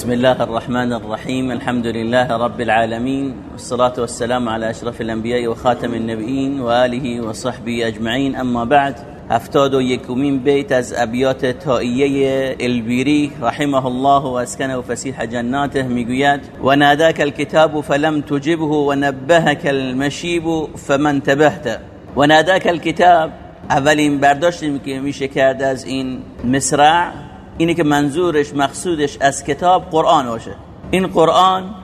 بسم الله الرحمن الرحيم الحمد لله رب العالمين والصلاة والسلام على أشرف الأنبياء وخاتم النبيين وآله وصحبه أجمعين أما بعد هفتاد و بیت از ابیات تائیه البیری رحمه الله و اسکنه و فسیح جناته می‌گوید و الكتاب فلم تجبه و نبهك المشیب فمن تبهت و الكتاب اولین برداشتی که میشه کرد از این مصرع اینه که منظورش مقصودش از کتاب قرآن باشه. این قرآن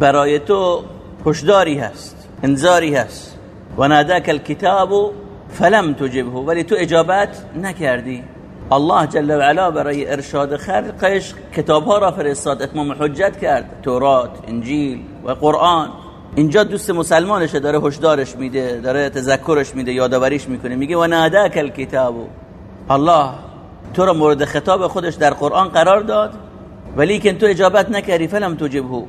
برای تو هشداری هست انذاری هست. و ناداک الكتاب فلم تجبه. ولی تو اجابت نکردی. الله جل و علا برای ارشاد خلقش کتاب ها را فرستاد اتمام حجت کرد. تورات انجیل و قرآن. اینجا دوست مسلمانشه داره هشدارش میده داره تذکرش میده یادآوریش می‌کنه. میگه و ناداک الکتاب الله تو را مورد خطاب خودش در قرآن قرار داد ولی که تو اجابت نکردی فلم تجبه.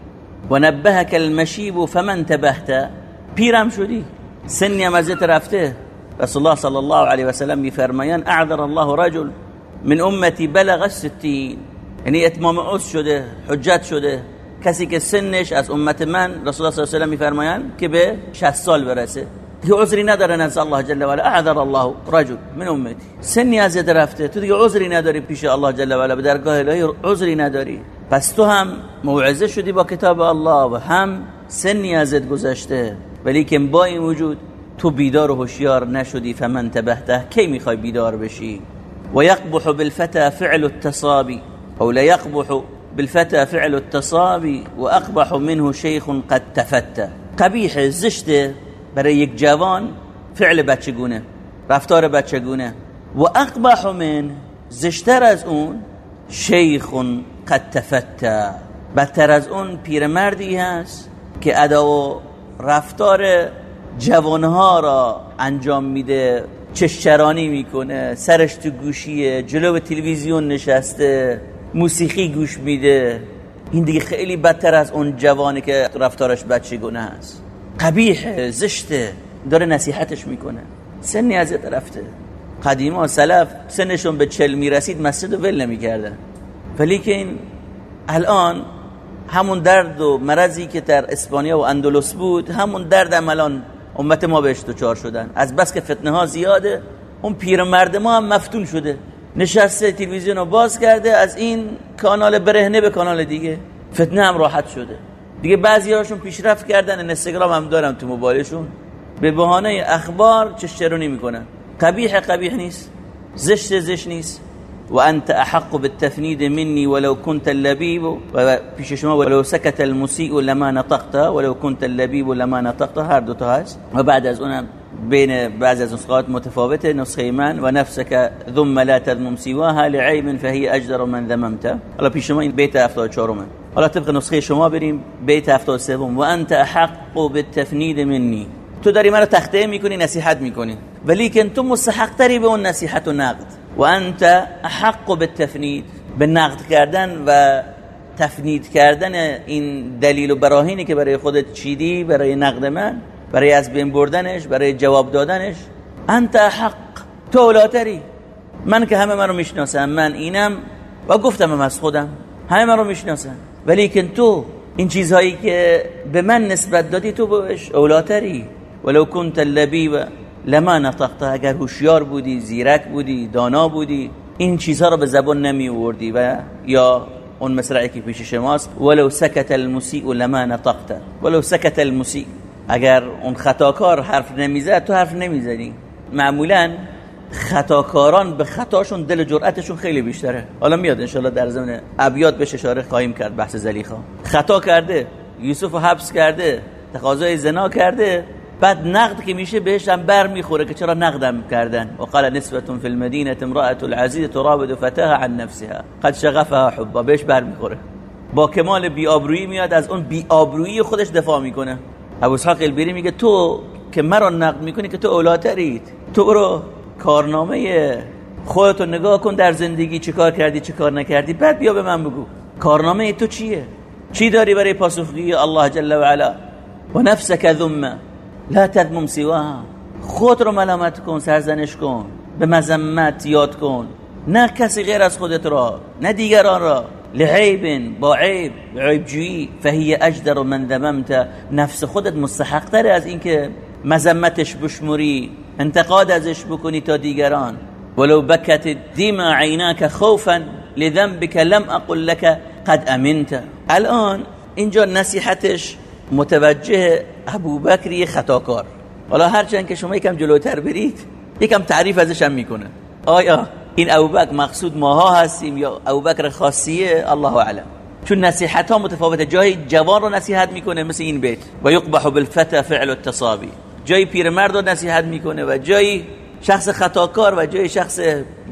و نبهک المشیب فمن تبهت. پیرم شدی سنی هم ازت رفته. رسول الله صلی الله علیه و سلم میفرمایند اعذر الله رجل من امتی بلغ الستین. یعنی اتمام عصر شده حجت شده. کسی که سنش از امت من رسول الله صلی الله علیه و سلم میفرمایند که به 60 سال برسه. که عذری نداره نزد الله جل و علا اعذر الله رجل من امتی سنی از رفته تو دیگه عذری نداری پیش الله جل و علا به درگاه الهی عذری نداری پس تو هم موعظه شدی با کتاب الله و هم سنی ازت گذشته ولی که با این وجود تو بیدار و هوشیار نشدی فمن تبهته کی میخوای بیدار بشی و یقبح بالفتى فعل التصابی أو لا يقبح بالفتى فعل التصابی و اقبح منه شیخ قد تفتى قبیح زشته برای یک جوان فعل بچگونه رفتار بچگونه و اقبح من زشتر از اون شیخ قد تفتى. بدتر از اون پیرمردی هست که ادا و رفتار جوانها را انجام میده چشچرانی می‌کنه سرش تو گوشیه جلو تلویزیون نشسته موسیقی گوش میده. این دیگه خیلی بدتر از اون جوانی که رفتارش بچگونه هست. قبیح زشته داره نصیحتش می‌کنه. سنی ازت رفته قدیما سلف سنشون به چل می‌رسید مسجد و ول نمی‌کردن. ولی که این الان همون درد و مرضی که در اسپانیا و اندلس بود همون درد هم الان امت ما بهش دچار شدن. از بس که فتنه ها زیاده اون پیرمرد ما هم مفتون شده. نشسته تلویزیون رو باز کرده از این کانال برهنه به کانال دیگه. فتنه هم راحت شده. دیگه بعضی هاشون پیشرفت کردن اینستاگرام هم دارن تو موبایلشون. به بهانه اخبار چشترونی می‌کنن. قبیح قبیح نیست زشت زشت نیست. و انت احق بالتفنید مني ولو كنت اللبيب و پیش شما ولو سكت المسيء لما نطقت ولو كنت اللبيب لما نطقت. هر دو تا هست. و بعد از اونم بین بعض از نسخات متفاوته نسخه من و نفسك ثم لا تذمم سواها لعيب فهي اجدر من ذممت حالا پیش شما این بیت 74 من حالا طبق نسخه شما بریم. بیت 73 و انت احق بالتفنید مني تو داری منو تخته می‌کنی نصیحت می‌کنی. ولی که تو مستحق تری به اون نصیحت و نقد. و انت احق بالتفنید. به نقد کردن و تفنید کردن این دلیل و براهینی که برای خودت چیدی برای نقد من برای از بین بردنش برای جواب دادنش. انت حق تو اولاتری. من که همه من رو می‌شناسم من اینم و گفتم هم از خودم. همه من رو می‌شناسم ولی که تو این چیزهایی که به من نسبت دادی تو بهش اولاتری. ولو كنت اللبیب لما نطقت. اگر هوشیار بودی زیرک بودی دانا بودی این چیزها رو به زبان نمی آوردی و یا اون مصرعی که پیش شماست ولو سکت المسیء لما نطقت. ولو سکت المسیء. اگر اون خطاکار حرف نمی‌زد تو حرف نمی‌زدی. معمولا خطاکاران به خطاشون دل جرأتشون خیلی بیشتره. حالا میاد انشالله در زمین ابیات بهش اشاره خواهیم کرد بحث زلیخا. خطا کرده یوسف حبس کرده تقاضای زنا کرده بعد نقد که میشه بهش هم بر می‌خوره که چرا نقدم کردن؟ و قال نسبه فی المدینه امراه العزیز تراود فتاها عن نفسها. قد شغفها حبا بهش بر می‌خوره با کمال بیابرویی میاد از اون بیابرویی خودش دفاع می‌کنه. ابو اسحاق البیری میگه تو که مرا نقد می‌کنی که تو اولاترید تو برو. کارنامه خودتو نگاه کن در زندگی چیکار کردی چیکار نکردی. بعد بیا به من بگو. کارنامه تو چیه؟ چی داری برای پاسخگویی الله جل و علا؟ و نفسك ذمه. لا تذمم سواها. خود رو ملامت کن سرزنش کن. به مذمت یاد کن. نه کسی غیر از خودت را نه دیگران را. لعیب با عیب عیب جویی فهی اجدر من ذممت. نفس خودت مستحق تره از اینکه مذمتش بشموری. انتقاد ازش بکنی تا دیگران. ولو بكت الدماء عیناک خوفا لذنبك لم اقل لك قد امنت. الان اینجا نصیحتش متوجه ابوبکری خطاکار. حالا هرچند که شما یکم جلوتر برید یکم تعریف ازش هم می‌کنه. آیا این ابوبکر مقصود ماها هستیم یا ابوبکر خاصیه؟ الله اعلم. چون نصیحت ها متفاوته. جای جوان رو نصیحت می‌کنه مثل این بیت. و یقبح بالفتى فعل التصابی. جای پیرمرد رو نصیحت می‌کنه و جای شخص خطاکار و جای شخص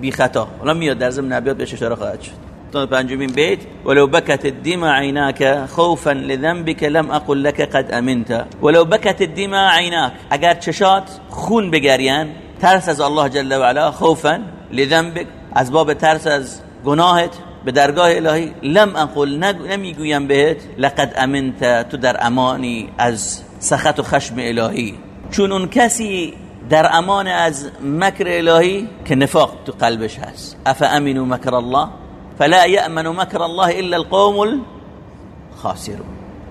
بی خطا حالا میاد در ضمن نبیات بهش اشاره خواهد شد. تا پنجمین بیت ولو بكت الدماء عيناك خوفا لذنبك لم اقل لك قد امنت. ولو بكت الدماء عيناك اگر چشات خون بگرین ترس از الله جل و علا خوفا لذنبك از باب ترس از گناهت به درگاه الهی لم اقل نمی‌گویم بهت لقد امنت. تو در امانی از سخط و خشم الهی. چون اون کسی در امان از مکر الهی که نفاق تو قلبش هست. اف امنوا مکر الله فلا یأمن مکر الله الا القوم الخاسرون.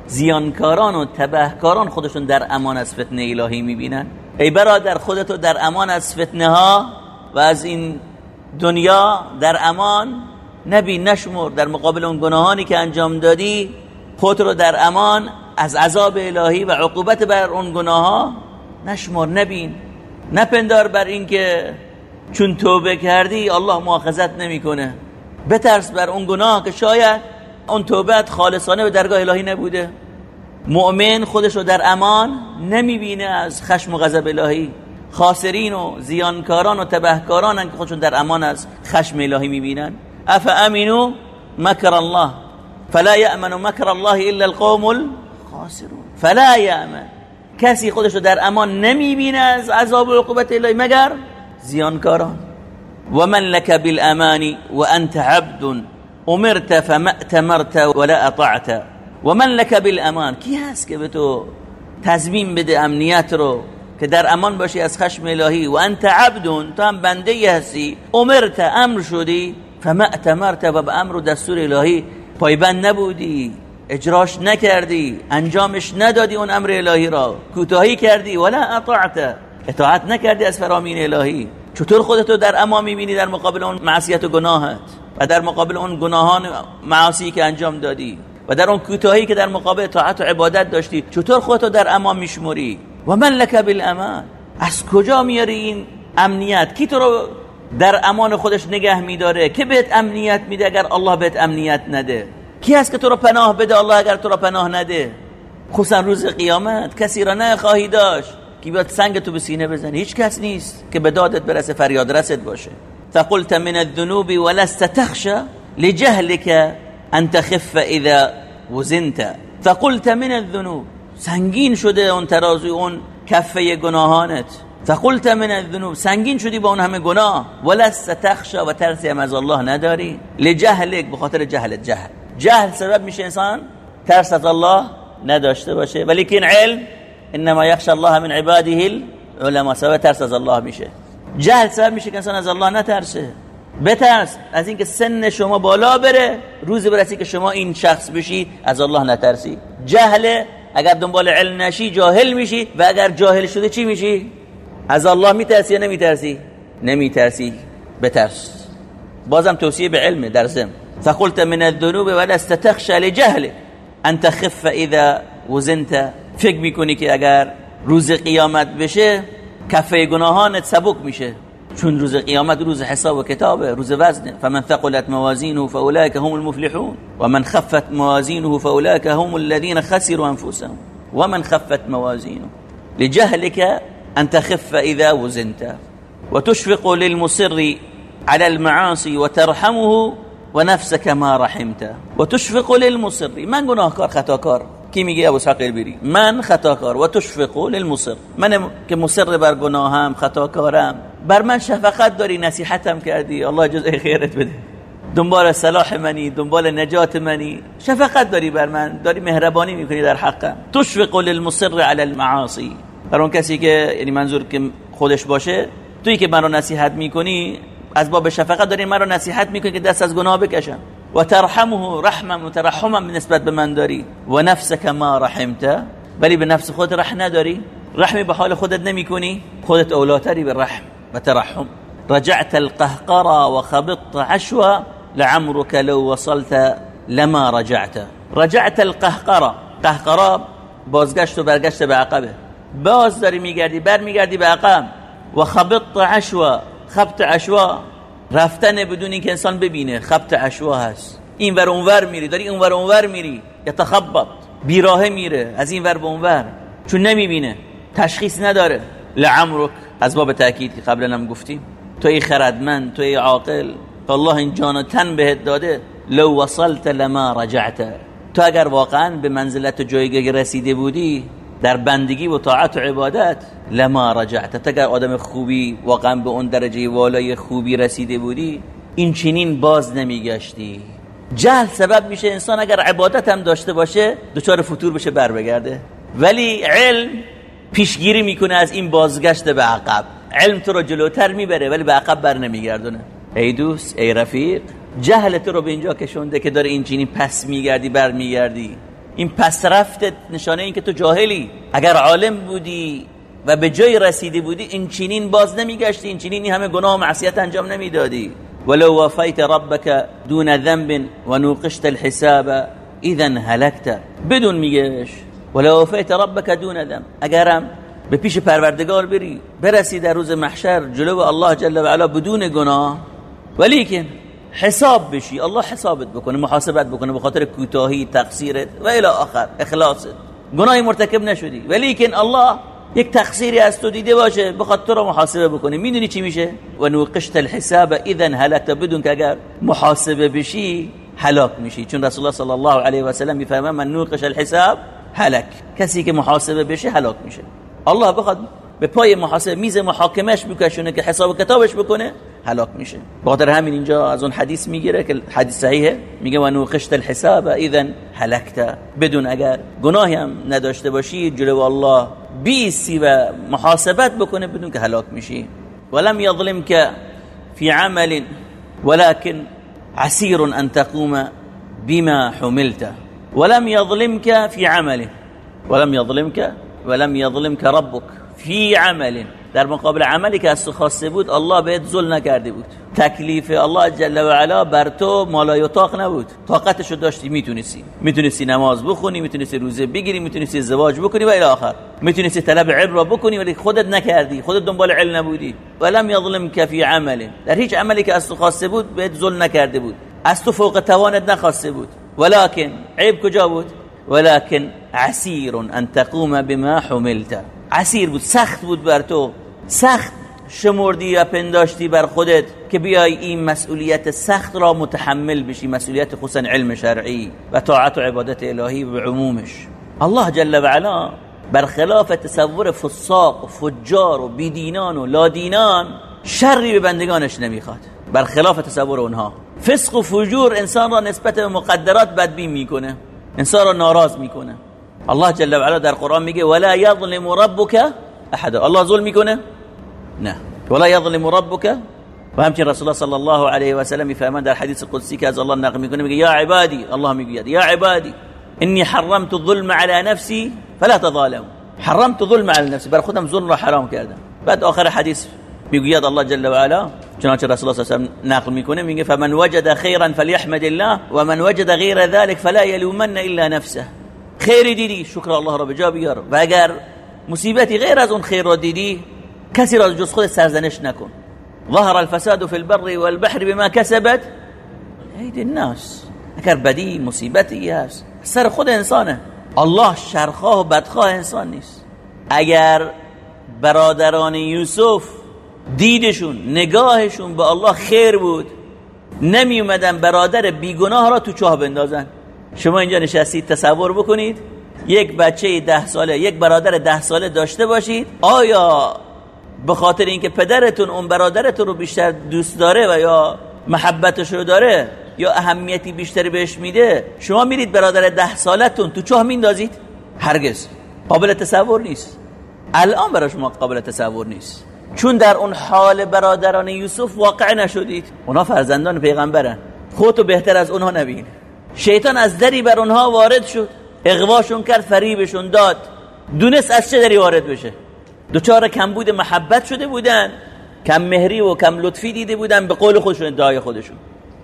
زیانکاران و تبهکاران خودشون در امان از فتنه الهی می‌بینن. ای برادر خودتو در امان از فتنه ها و از این دنیا در امان نبی نشمر. در مقابل اون گناهانی که انجام دادی خود رو در امان از عذاب الهی و عقوبت بر اون گناه ها نشمر نبین نپندار بر اینکه چون توبه کردی الله مؤاخذت نمی‌کنه. بترس بر اون گناه که شاید اون توبت خالصانه به درگاه الهی نبوده. مؤمن خودش رو در امان نمی‌بینه از خشم و غضب الهی. خاسرین و زیانکاران و تبهکاران که خودشون در امان از خشم الهی می‌بینن. اف امنو مکر الله؟ فلا یأمن مکر الله الا القوم الخاسرون. فلا یأمن. کسی خودش رو در امان نمی‌بینه از عذاب و عقوبت الهی مگر زیانکاران. و من لك بالامان وانت عبد امرت فما اتمرت ولا اطعت و من لك بالامان کی هست که به تو تضمین بده امنیت رو که در امان باشی از خشم الهی؟ و انت عبد تو هم بنده هستی. امرت امر شدی. فما اتمرت و به امر و دستور الهی پایبند نبودی. اجراش نکردی انجامش ندادی اون امر الهی را. کوتاهی کردی ولا اطعت اطاعت نکردی از فرامین الهی. چطور خودتو در امان می‌بینی در مقابل اون معصیت و گناهت؟ و در مقابل اون گناهان معاصی که انجام دادی؟ و در اون کوتاهی که در مقابل طاعت و عبادت داشتی چطور خودتو در امان میشموری؟ و من لک بالامان. از کجا میاری این امنیت؟ کی تو رو در امان خودش نگه میداره؟ که بهت امنیت میده اگر الله بهت امنیت نده؟ کی هست که تو رو پناه بده؟ الله اگر تو رو پناه نده. خصوصا روز قیامت. کسی را نخواهی داشت. که بیاد سنگ تو به سینه بزنه؟ هیچ کس نیست که به دادت برسه فریاد رست باشه. فقلت من الذنوب ولست تخشى لجهلك ان تخف اذا وزنت. فقلت من الذنوب. سنگین شده اون ترازوی اون کفه گناهانت. فقلت من الذنوب. سنگین شدی با اون همه گناه. ولست تخشى و ترسی هم از الله نداری. لجهلك بخاطر جهلت جهل. جهل سبب میشه انسان ترس از الله نداشته باشه. ولیکن علم انما یخشى الله من عباده العلماء. سبب ترس از الله میشه. جهل سبب میشه که انسان از الله نترسه. بترس از اینکه سن شما بالا بره روزی برسی که شما این شخص بشی از الله نترسی. جهل اگر دنبال علم نشی جاهل میشی و اگر جاهل شده چی میشی؟ از الله میترسی یا نمیترسی؟ نمیترسی. بترس. بازم توصیه به علم در زم فقلت من الذنوب ولست تخشى لجهل. ان تخف إذا وزنت. فکر میکنی که اگر روز قیامت بشه کفه گناهانت سبک میشه. چون روز قیامت روز حساب و کتابه روز وزن. فمن ثقلت موازینه فاولئك هم المفلحون. ومن خفت موازینه فاولئك هم الذين خسروا انفسهم. ومن خفت موازینه. لجهلك أن تخف إذا وزنت. وتشفق للمصر على المعاصي وترحمه ونفسك ما رحمته وتشفق للمصر. من گناهکار؟ خطاکار. کی میگه؟ ابو اسحاق البری من خطاکار. و تشفقو للمصر. من که مصر بر گناهم خطاکارم. بر من شفقت داری نصیحتم کردی. الله جزای خیرت بده. دنبال صلاح منی دنبال نجات منی. شفقت داری بر من. داری مهربانی می‌کنی در حقم. تشفق للمصر على المعاصی. بر اون کسی که یعنی منظور که خودش باشه تویی که من رو نصیحت می‌کنی از باب شفقت داری من رو نصیحت می‌کنی که دست از گناه بکشم. و ترحمه رحمم و ترحمم نسبت به من داری. و نفسک ما رحمته ولی به نفس خود رحم نداری. رحمی به حال خودت نمی کنی خودت اولاتری به رحم و ترحم. رجعت القهقرى وخبطت عشوا لعمرك لو وصلت لما رجعت. رجعت القهقرى قهقرا بازگشت و برگشت به عقبه. باز داری میگردی بر میگردی به عقب. و خبطت عشوا خبط عشوا رفتن بدون اینکه انسان ببینه خبط عشوا هست. این ور اونور میری داری اون ور اونور میری یتخبط بیراهه میره از این ور به اونور چون نمی‌بینه تشخیص نداره. لعمرک از باب تاکید که قبلا هم گفتیم. تو ای خردمند تو ای عاقل الله این جان و تن بهت داده. لو وصلت لما رجعت. تو اگر واقعا به منزلت جایگاه رسیده بودی در بندگی و طاعت و عبادت لما رجعت. اگر آدم خوبی واقعا به اون درجه والای خوبی رسیده بودی این چنین باز نمیگشتی. جهل سبب میشه انسان اگر عبادت هم داشته باشه دچار فتور بشه بر بگرده. ولی علم پیشگیری می‌کنه از این بازگشت به عقب. علم تو رو جلوتر می‌بره ولی به عقب بر نمیگردونه. ای دوست ای رفیق جهل تو رو به اینجا کشونده که داره این چینی پس میگردی بر میگردی این پس رفت نشانه این که تو جاهلی. اگر عالم بودی و به جای رسیده بودی این چینین باز نمیگشتی این چینین همه گناه و معصیت انجام نمی‌دادی. ولو وفیت ربك دون ذنب و نوقشت الحساب اذا هلكت بدون میگش ولو وفیت ربك دون ذنب. اگرم به پیش پروردگار بری برسی در روز محشر جلو الله جل و علا بدون گناه. ولیکن حساب بشی. الله حسابت بکنه محاسبت بکنه به خاطر کوتاهی تقصیرت و الی آخر اخلاصت. گناهی مرتکب نشدی. ولیکن الله یک تقصیری از تو دیده باشه بخاطر تو رو محاسبه بکنه. می‌دونی چی میشه؟ و نوقشت الحساب اذا هلكت بدون که اگر محاسبه بشی هلاک میشی. چون رسول الله صلی الله علیه و سلم می‌فهمه من نوقش الحساب هلک. کسی که محاسبه بشه هلاک میشه. الله بخواد به پای محاسبه میز محاکمش بکشونه که حساب کتابش بکنه هلاک میشه. بخاطر همین اینجا از اون حدیث می‌گیره که حدیث صحیحه میگه و نوقشت الحساب اذا هلکت بدون اگر گناهی هم نداشته باشی جلو الله بیسی و محاسبت بکنه بدون که هلاک میشی. ولم يظلمك في عمل ولكن عسير ان تقوم بما حملت ولم يظلمك في عمله ولم يظلمك ولم يظلمك ربك في عمل در مقابل عملی که از تو خواسته بود الله بهت ظلم نکرده بود. تکلیف الله جل و علا بر تو مالای اتاق نبود. طاقتشو داشتی می‌تونستی. می‌تونستی نماز بخونی می‌تونستی روزه بگیری می‌تونستی ازدواج بکنی و الی آخر. می‌تونستی طلب علم را بکنی ولی خودت نکردی. خودت دنبال علم نبودی. ولم یظلم فی عمل در هیچ عملی که از تو خواسته بود بهت ظلم نکرده بود. از تو فوق توانت نخواسته بود. ولكن عیب کجا بود؟ ولكن عسیر ان تقوم بما حملت. عسیر بود سخت بود بر تو. سخت شمردی و پنداشتی بر خودت که بیای این مسئولیت سخت را متحمل بشی مسئولیت خصوصا علم شرعی و طاعت و عبادت الهی و عمومش. الله جل و علا برخلاف تصور فساق و فجار و بیدینان و لادینان شری به بندگانش نمی‌خواد. برخلاف تصور اونها. فسق و فجور انسان را نسبت به مقدرات بدبین می‌کنه. انسان را ناراض می‌کنه. الله جل و علا در قرآن میگه ولا یظلم ربک احد. الله ظلم میکنه؟ نه. ولا يظلم ربك و همچنین رسول الله صلی الله علیه و سلم میفهمند در حدیث قدسی که از الله نقل میکنه میگه یا عبادی. الله میگه یا عبادی. انی حرمت الظلم على نفسی فلا تظالموا حرمت الظلم على نفسی. بر خودم ظلم را حرام کردم. بعد آخر حدیث میگوید الله جل و علا چنانچه رسول الله صلی الله علیه و نقل میکنه میگه فمن وجد خيرا فليحمد الله ومن وجد غير ذلك فلا يلومن الا نفسه. خیری دیدی؟ شکر الله را به جا بیار. و اگر مصیبتی غیر از اون خیر را دیدی کسی را جز خود سرزنش نکن. ظهر الفساد في البر والبحر بما كسبت اید الناس. اگر بدی مصیبتی هست. سر خود انسانه. الله شرخواه و بدخواه انسان نیست. اگر برادران یوسف دیدشون نگاهشون به الله خیر بود نمی اومدن برادر بیگناه را تو چاه بندازن. شما اینجا نشستید تصور بکنید یک بچه ده ساله یک برادر ده ساله داشته باشید آیا به خاطر اینکه پدرتون اون برادرتون رو بیشتر دوست داره و یا محبتش رو داره یا اهمیتی بیشتری بهش میده شما میرید برادر ده سالتون تو چاه میندازید؟ هرگز. قابل تصور نیست. الان برای شما قابل تصور نیست. چون در اون حال برادران یوسف واقع نشدید. اونا فرزندان پیغمبرن. خودتو بهتر از اونها نبین. شیطان از دری بر اونها وارد شد. اغواشون کرد فریبشون داد. دونست از چه دری وارد بشه؟ دوچار کمبود محبت شده بودن. کم مهری و کم لطفی دیده بودن به قول خودشون ادعای خودشون.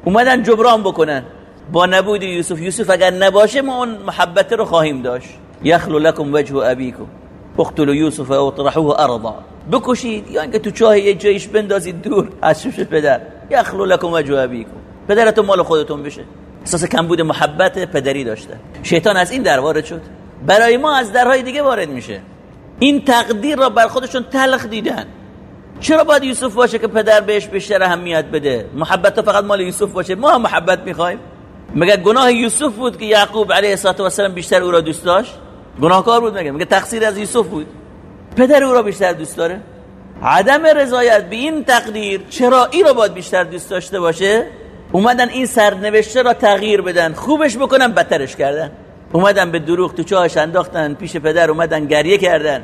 اومدن جبران بکنن. با نبود یوسف یوسف اگر نباشه ما اون محبت رو خواهیم داشت. یخلو لکم وجه ابیکم. اقتلوا یوسف او اطرحوه ارضا. بکشید. یا اینکه تو چاه یه جایش بندازید دور. از شوش پدر؟ یخلو لکم وجه ابیکم. پدرتون مال خودتون بشه. احساس کمبود محبت پدری داشته. شیطان از این در وارد شد. برای ما از درهای دیگه وارد میشه. این تقدیر را بر خودشون تلخ دیدن. چرا باید یوسف باشه که پدر بهش بیشتر اهمیت بده؟ محبت فقط مال یوسف باشه. ما هم محبت می‌خوایم. مگه گناه یوسف بود که یعقوب علیه السلام بیشتر او را دوست داشت؟ گناهکار بود مگه؟ مگه تقصیر از یوسف بود؟ پدر او را بیشتر دوست داره؟ عدم رضایت به این تقدیر چرا ای را باید بیشتر دوست داشته باشه؟ اومدن این سرنوشته را تغییر بدن خوبش بکنن بدترش کردن. اومدن به دروغ تو چاهش انداختن پیش پدر اومدن گریه کردن.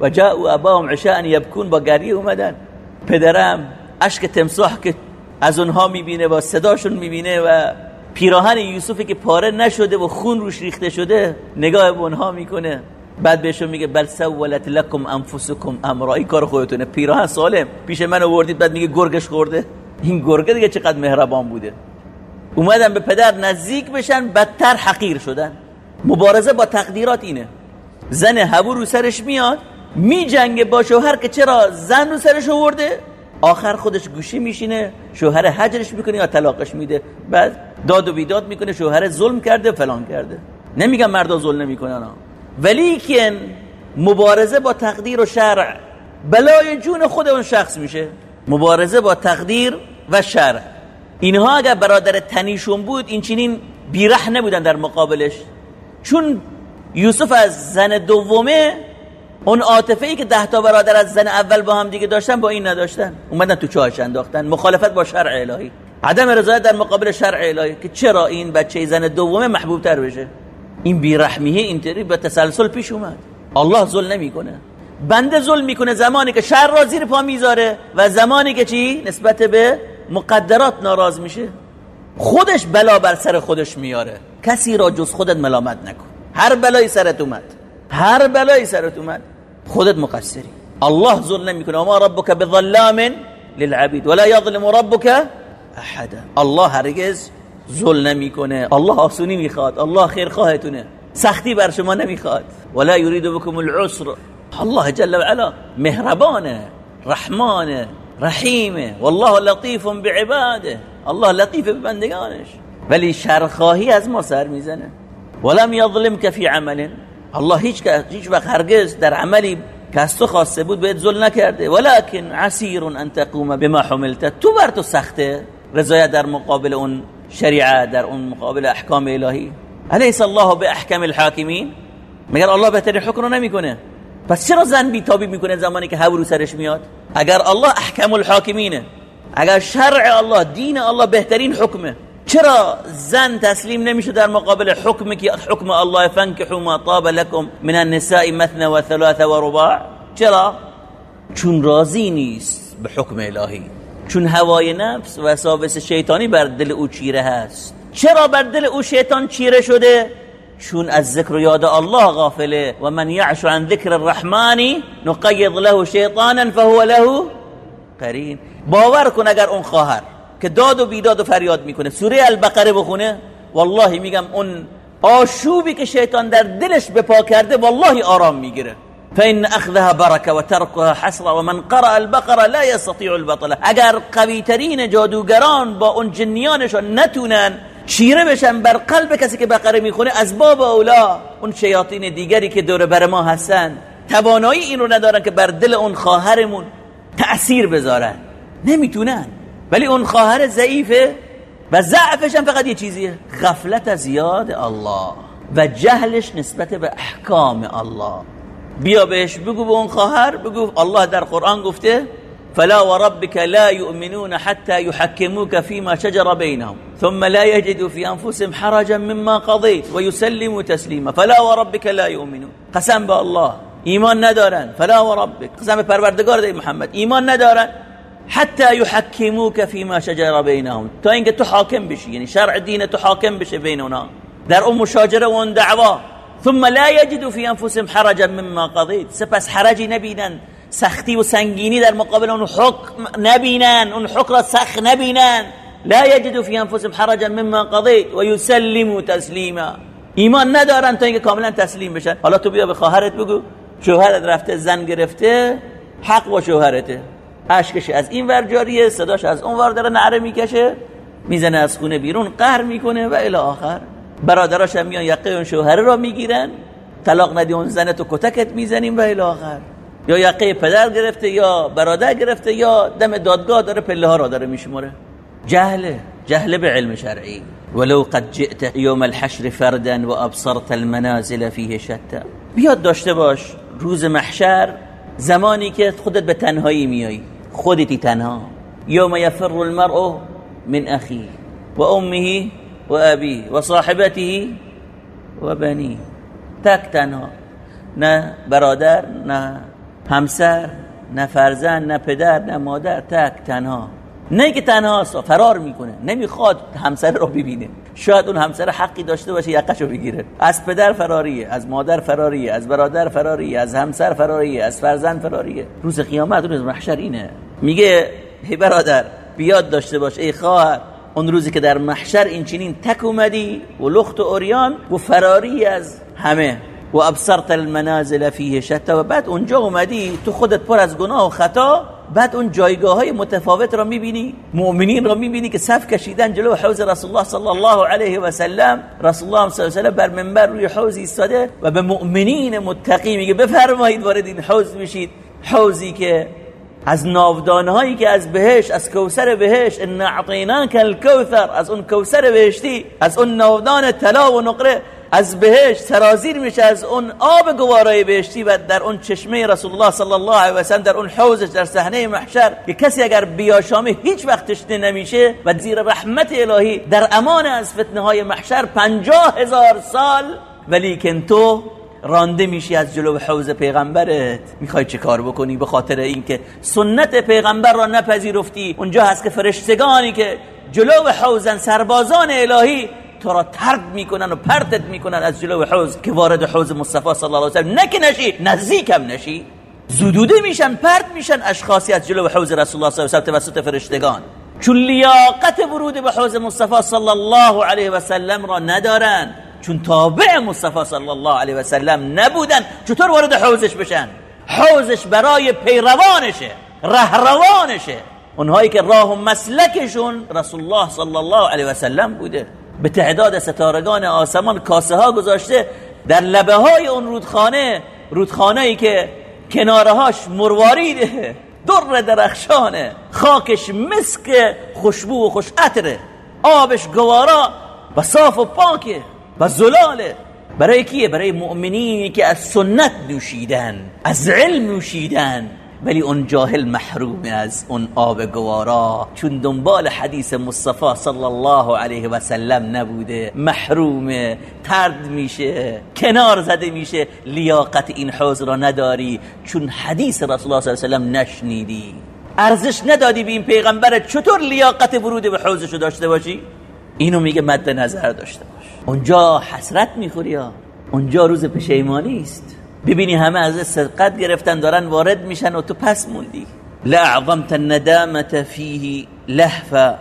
و جاءوا اباهم عشاء یبکون با گریه اومدن. پدرم اشک تمساح که از اونها می‌بینه و صداشون می‌بینه و پیراهن یوسفی که پاره نشده و خون روش ریخته شده نگاه به اونها می‌کنه. بعد بهشون میگه بل سولت لکم انفسکم امرا. این کار خودتونه. پیراهن سالم. پیش من آوردید بعد میگه گرگش خورده. این گرگه دیگه چقدر مهربان بوده. اومدن به پدر نزدیک بشن بدتر حقیر شدن. مبارزه با تقدیرات اینه. زن هبو رو سرش میاد می جنگه با شوهر که چرا زن رو سرش آورده؟ آخر خودش گوشی میشینه شوهر حجرش می‌کنه یا طلاقش میده. بعد داد و بیداد می‌کنه شوهر ظلم کرده فلان کرده. نمیگم مردا ظلم نمی‌کنن ولی که مبارزه با تقدیر و شرع بلای جون خود اون شخص میشه. مبارزه با تقدیر و شرع اینها اگر برادر تنیشون بود این چنین بیرح نبودن در مقابلش. چون یوسف از زن دومه اون عاطفه ای که ده تا برادر از زن اول با هم دیگه داشتن با این نداشتن. اومدن تو چاهش انداختن. مخالفت با شرع الهی. عدم رضایت در مقابل شرع الهی. که چرا این بچه زن دومه محبوب تر بشه؟ این بیرحمیه اینطوری به تسلسل پیش اومد. الله ظلم نمی‌کنه. بنده ظلم می‌کنه زمانی که شر را زیر پا می‌ذاره و زمانی که چی؟ نسبت به مقدرات ناراض میشه خودش بلا بر سر خودش میاره. کسی را جز خودت ملامت نکن. هر بلایی سرت اومد هر بلایی سرت اومد خودت مقصری. الله ظلم نمی‌کنه. و ما ربک بظلام للعبید ولا یظلم ربک احدا. الله هرگز ظلم نمی‌کنه. الله آسونی می‌خواد. الله خیرخواهتونه سختی بر شما نمی‌خواد. ولا یرید بكم العسر. الله جل وعلا مهربانه رحمانه. رحیمه. والله لطیف بعباده. الله لطیف به بندگانش. ولی شرخواهی از ما سر می‌زنه. ولم یظلم که فی عمل. الله هیچ هیچ وقت هرگز در عملی که از تو خواسته بود بهت ظلم نکرده. ولكن عسیر ان تقوم بما حملت. تو بر تو سخته. رضایت در مقابل اون شریعه در اون مقابل احکام الهی. الیس الله به احکم الحاکمین؟ مگر الله بهتری حکم رو نمی‌کنه؟ پس چرا زن بیتابی می‌کنه زمانی که هورو سرش میاد؟ اگر الله احکم الحاکمینه اگر شرع الله دین الله بهترین حکمه چرا زن تسلیم نمیشه در مقابل حکم که حکم الله فانكحوا ما طاب لكم من النساء مثنى و ثلاث و چرا چون راضی نیست به حکم الهی چون هوای نفس و وساوس شیطانی بر دل او چیره هست چرا بر دل او شیطان چیره شده چون از ذکر و یاد الله غافله. و من یعش عن ذکر الرحمن نقید له شیطانا فهو له قرین باور کن اگر اون خواهر که داد و بیداد و فریاد می‌کنه سوره البقره بخونه والله میگم اون آشوبی که شیطان در دلش بپا کرده والله آرام می‌گیره. فإن أخذها بركة وتركها حسرة ومن قرأ البقرة لا يستطيع البطلة اگر قوی ترین جادوگران با اون جنیانشون نتونن چیره بشن بر قلب کسی که بقره می‌خونه از باب اولا اون شیاطین دیگری که دور بر ما هستن توانایی این رو ندارن که بر دل اون خواهرمون تأثیر بذارن. نمی‌تونن. ولی اون خواهر ضعیفه و ضعفش هم فقط یه چیزیه. غفلت از یاد الله و جهلش نسبت به احکام الله. بیا بهش بگو به اون خواهر بگو الله در قرآن گفته فلا وربك لا يؤمنون حتى يحكموك فيما شجر بينهم ثم لا يجدوا في أنفسهم حرجا مما قضيت ويسلموا تسليما. فلا وربك لا يؤمنون. قسم به الله. ایمان ندارن. فلا وربك. قسم پروردگار دی محمد. ایمان ندارن. حتی یحکموک فیما شجر بینهم تا اینکه تو حاکم شرع حاکم بشه بین اونا. در اون مشاجره و ثم لا يجدوا في أنفسهم حرجا مما قضيت. سپس حرجی نبینن. سختی و سنگینی در مقابل اون حکم نبینن اون حکم را سخت نبینن. لا يجدوا في انفسهم حرجا مما قضيت ويسلموا تسلیما. ایمان ندارن تا اینکه کاملا تسلیم بشن. حالا تو بیا به خواهرت بگو شوهرت رفته زن گرفته حق با شوهرته. اشکش از این ور جاریه صداش از اون ور داره نعره می‌کشه می‌زنه از خونه بیرون قهر می‌کنه و الی آخر. برادراش هم میان یقه اون شوهره را می‌گیرن. طلاق ندی اون زن تو کتکت می‌زنیم و الی آخر. یا یقه پدر گرفته یا برادر گرفته یا دم دادگاه داره پله ها را داره میشموره. جهله جهل به علم شرعی. ولو قد جئت يوم الحشر فردا وابصرت المنازل فيه شتى بیاد داشته باش روز محشر زمانی که خودت به تنهایی میایی. خودتی تنها. یوم یفر المرء من اخی و امه و ابی و صاحبته و بنی. تک تنها. نه برادر نه همسر نه فرزند نه پدر نه مادر تک تنها. نه که تنها فرار می‌کنه. نمی‌خواد همسر رو ببینه. شاید اون همسر حقی داشته باشه یقشو بگیره. از پدر فراریه از مادر فراریه از برادر فراریه از همسر فراریه از فرزند فراریه روز قیامت روز محشر اینه. میگه هی برادر بیاد داشته باش ای خواهر. اون روزی که در محشر این چنین تک اومدی و لخت و اوریان و فراری از همه. و ابصرت المنازل فیه شتا و بعد اونجا اومدی تو خودت پر از گناه و خطا بعد اون جایگاه های متفاوت را می‌بینی مؤمنین را می‌بینی که صف کشیدن جلو حوز رسول الله صلی الله علیه و سلم. رسول الله صلی الله علیه و بر منبر روی حوز ایستاده و به مؤمنین متقی میگه بفرمایید وارد این حوز میشید حوزی که از ناودانهایی که از بهش از کوسر بهش ان اعطیناک الکوثر از اون کوسر بهشتی از اون ناودان طلا و نقره از بهش سرازیر میشه از اون آب گوارای بهشتی و در اون چشمه رسول الله صلی الله علیه و سلم در اون حوزش در صحنه محشر که کسی اگر بیاشامه هیچ وقت تشنه نمیشه و زیر رحمت الهی در امان از فتنه های محشر پنجاه هزار سال ولیکن تو رانده میشی از جلو حوز پیغمبرت. می‌خوای چه کار بکنی به خاطر اینکه سنت پیغمبر را نپذیرفتی؟ اونجا هست که فرشتگانی که جلو حوزن سربازان الهی تو را ترد می‌کنن و پرتت می‌کنن از جلو حوز که وارد حوز مصطفی صلی الله علیه و نه که نشی نزدیکم نشی. زدوده میشن پرت میشن اشخاصی از جلو حوز رسول الله صلی الله علیه و توسط فرشتگان. چون لیاقت ورود به حوز مصطفی صلی الله علیه و سلم را ندارن. چون تابع مصطفی صلی الله علیه و سلم نبودن چطور وارد حوزش بشن؟ حوزش برای پیروانشه رهروانشه. اونهایی که راه و مسلکشون رسول الله صلی الله علیه و سلم بوده. به تعداد ستارگان آسمان کاسه ها گذاشته در لبه های اون رودخانه رودخانه که کنارهاش مرواریده در درخشانه خاکش مسک خوشبو و خوش عطره آبش گوارا و صاف و پاکه و زلاله برای کیه؟ برای مؤمنینی که از سنت نوشیدن از علم نوشیدن ولی اون جاهل محروم از اون آب گوارا. چون دنبال حدیث مصطفی صلی الله علیه و سلم نبوده. محروم ترد میشه کنار زده میشه. لیاقت این حوز را نداری. چون حدیث رسول الله صلی الله علیه و سلم نشنیدی. ارزش ندادی به این پیغمبر. چطور لیاقت ورود به حوزشو داشته باشی؟ اینو میگه مد نظر داشته باش. اونجا حسرت می‌خوری ها. اونجا روز پشیمانی است. ببینی همه از سرقت گرفتن دارن وارد میشن و تو پس موندی. لأعظمت الندامة فيه لهفا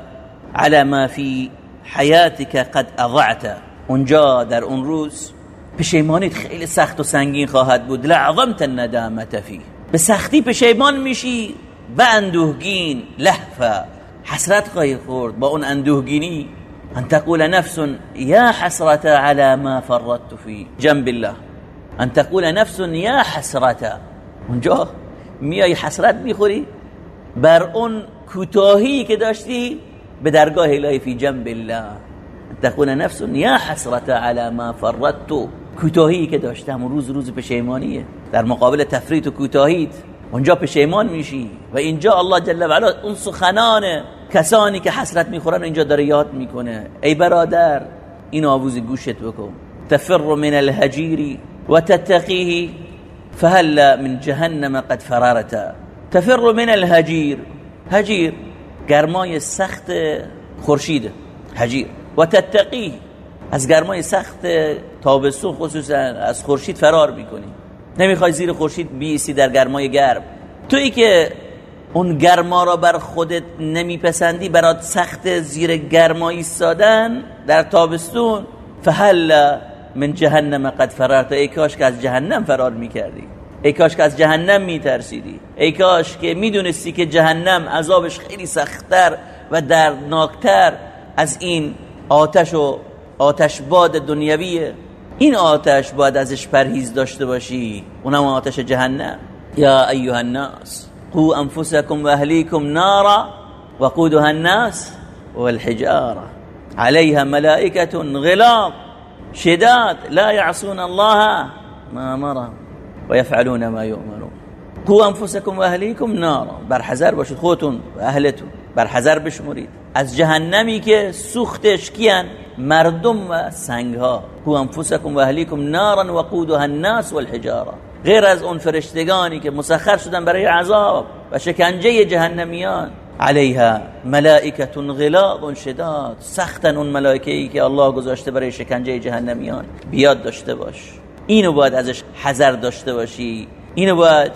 على ما في حياتك قد اضعت. اونجا در اون روز پشیمانیت خیلی سخت و سنگین خواهد بود. لعظمت الندامة فيه به سختی پشیمان میشی و اندوهگین لهفا حسرت خواهی خورد با اون اندوهگینی. ان تقول نفس يا حسرة على ما فرطت في جنب الله. ان تقول نفس یا حسرتا اونجا میای حسرت می‌خوری؟ بر اون کوتاهی که داشتی به درگاه الهی فی جنب الله. تقول نفس یا حسرتا على ما فرطت. کوتاهی که داشتم روز روز پشیمانیه. در مقابل تفریط و کوتاهیت. اونجا پشیمان میشی. و اینجا الله جل و علا اون سخنان کسانی که حسرت می‌خورن اینجا داره یاد می‌کنه. ای برادر این آووز گوشت بکن. تفر من الهجیری. وتتقيه فهلا من جهنم قد فررت؟ تفر من الهجير. هجیر گرمای سخت خورشید هجیر و تتقی از گرمای سخت تابستون خصوصا از خورشید فرار می‌کنی. نمی‌خوای زیر خورشید بیسی در گرمای گرم. تویی که اون گرما را بر خودت نمیپسندی برات سخت زیر گرما ایستادن در تابستون فهل من جهنم قد فرارت ای کاش که از جهنم فرار می‌کردی. ای کاش که از جهنم میترسیدی. ای کاش که می‌دونستی که جهنم عذابش خیلی سختتر و دردناکتر از این آتش و آتش باد دنیویه این آتش باید ازش پرهیز داشته باشی. اونم آتش جهنم. یا ایها الناس قو انفسكم واهليكم نارا وقودها الناس والحجاره عليها ملائكه غلاظ. شداد لا يعصون الله ما امرهم ويفعلون ما يؤمرون. قو انفسكم واهليكم نارا. بر حذر باشید خودتون و اهلتون بر حذر بشمرید. از جهنمی که سوختش کیان؟ مردم و سنگ ها قو انفسكم واهليكم نارا وقودها الناس والحجاره غیر از اون فرشتگانی که مسخر شدن برای عذاب و شکنجه جهنمیان. علیها ملائکه غلاظ شداد. سختن اون ملائکه ای که الله گذاشته برای شکنجه جهنمیان. بیاد داشته باش. اینو باید ازش حذر داشته باشی. اینو باید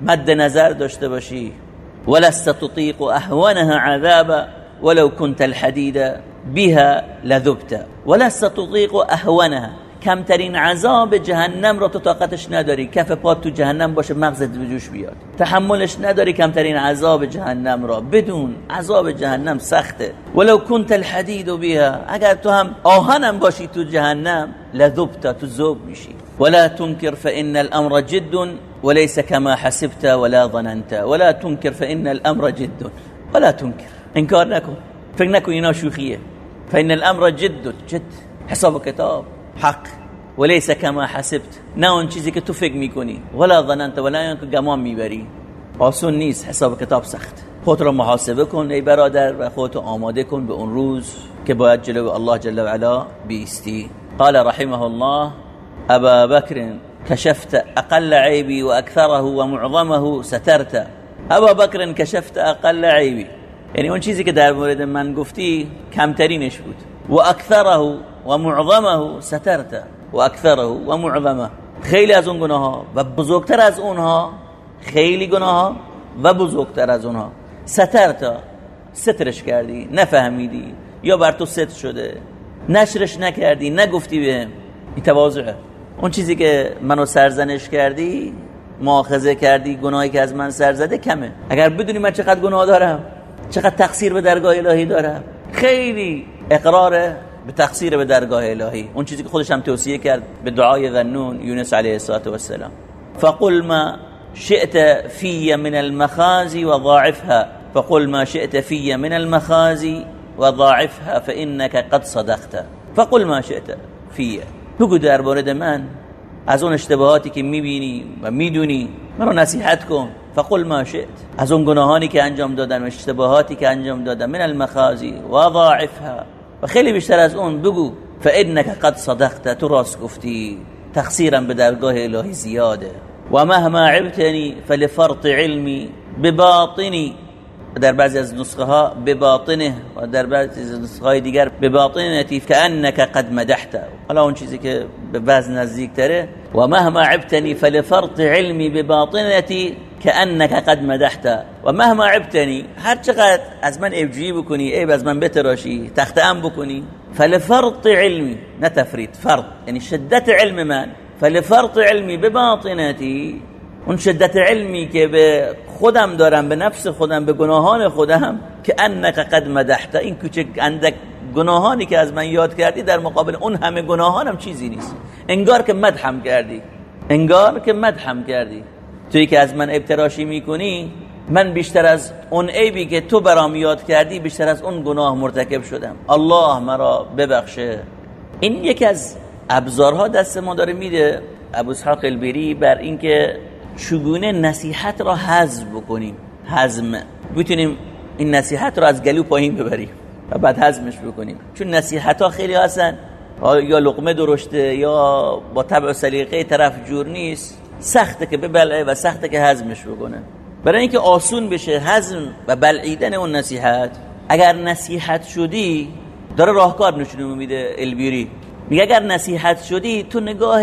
مد نظر داشته باشی. ولست تطیق اهونها عذابا ولو كنت الحديد بها لذبت. ولست تطيق اهونها کمترین عذاب جهنم رو تو طاقتش نداری. کف پات تو جهنم باشه مغزت به جوش بیاد. تحملش نداری کمترین عذاب جهنم را بدون عذاب جهنم سخته. ولو كنت الحديد بها. اگر تو هم آهنم باشی تو جهنم لذبت تو ذوب میشی. ولا تنكر فإن الأمر جد وليس كما حسبت ولا ظننت. ولا تنكر فإن الأمر جد. ولا تنكر انکار نکن. فکر نکن اینا شوخیه. فإن الأمر جد. جد. حساب کتاب. حق. وليس كما حسبت. نه اون چیزی که تو فکر می‌کنی. ولا ظننت ولا اینکه گمان می‌بری. آسون نیست حساب کتاب سخت. خود را محاسبه کن ای برادر و خودت آماده کن به اون روز که باید جلو الله جل و علا بیستی. قال رحمه الله ابا بكر كشفت اقل عيبي واكثره ومعظمه سترت. ابا بكر كشفت اقل عيبي یعنی اون چیزی که در مورد من گفتی کمترینش بود. و اکثره و معظمه سترت و اکثره و معظمه خیلی از اون گناه ها و بزرگتر از اونها خیلی گناه ها و بزرگتر از اونها. سترت سترش کردی نفهمیدی یا بر تو ست شده. نشرش نکردی نگفتی به این تواضعه. اون چیزی که منو سرزنش کردی مؤاخذه کردی گناهی که از من سر زده کمه. اگر بدونی من چقدر گناه دارم چقدر تقصیر به درگاه الهی دارم. خیلی اقرار به تقصیر به درگاه الهی. اون چیزی که خودش هم توصیه کرد به دعای ذنون یونس علیه السلام فقل ما شئت في من المخازي وضاعفها فقل ما شئت في من المخازي وضاعفها فإنك قد صدقت. فقل ما شئت في بگو در مورد من از اون اشتباهاتی که می‌بینی و می‌دونی منو نصیحت کن. فقل ما شئت. از اون گناهانی که انجام دادن و اشتباهاتی که انجام دادن من المخازی و ضاعفها. و خیلی بیشتر از اون بگو فانك قد صدقت تو راست گفتی تقصیرم به درگاه الهی زیاده. و مهما عبتنی فلفرط علمی بباطنی در بعضی از نسخه ها به باطنه و در بعضی از نسخه های دیگر به باطنتی کانک قد مدحت. حالا اون چیزی که به بعض نزدیک تره و مهما عبتنی فلفرط علمی به باطنتی. كأنك قد مدحت. و مهما عبتنی هر چقدر از من ابجی بکنی عیب از من بتراشی تخت ام بکنی فلفرط علمی نتفرید فرط. یعنی شدت علم من فلفرط علمی به باطنتی. اون شدت علمی که به خودم دارم به نفس خودم به گناهان خودم که انک قد مدحت. این کوچک اندک گناهانی که از من یاد کردی در مقابل اون همه گناهانم چیزی نیست. انگار که مدحم کردی. انگار که مدحم کردی. توی که از من ابتراشی می‌کنی من بیشتر از اون عیبی که تو برام یاد کردی بیشتر از اون گناه مرتکب شدم. الله مرا ببخشه. این یکی از ابزارها دست ما داره میده. ابو اسحاق البری بر اینکه چگونه نصیحت را حذف بکنیم. حزم بتونیم این نصیحت را از گلو پایین ببریم و بعد حزمش بکنیم. چون نصیحت ها خیلی هستن. یا لقمه درشته یا با طبع سلیقه طرف جور نیست. سخته که ببلعه و سخته که هضمش بکنه. برای اینکه آسون بشه هضم و بلعیدن اون نصیحت اگر نصیحت شدی داره راهکار نشون میده البیری. میگه اگر نصیحت شدی تو نگاه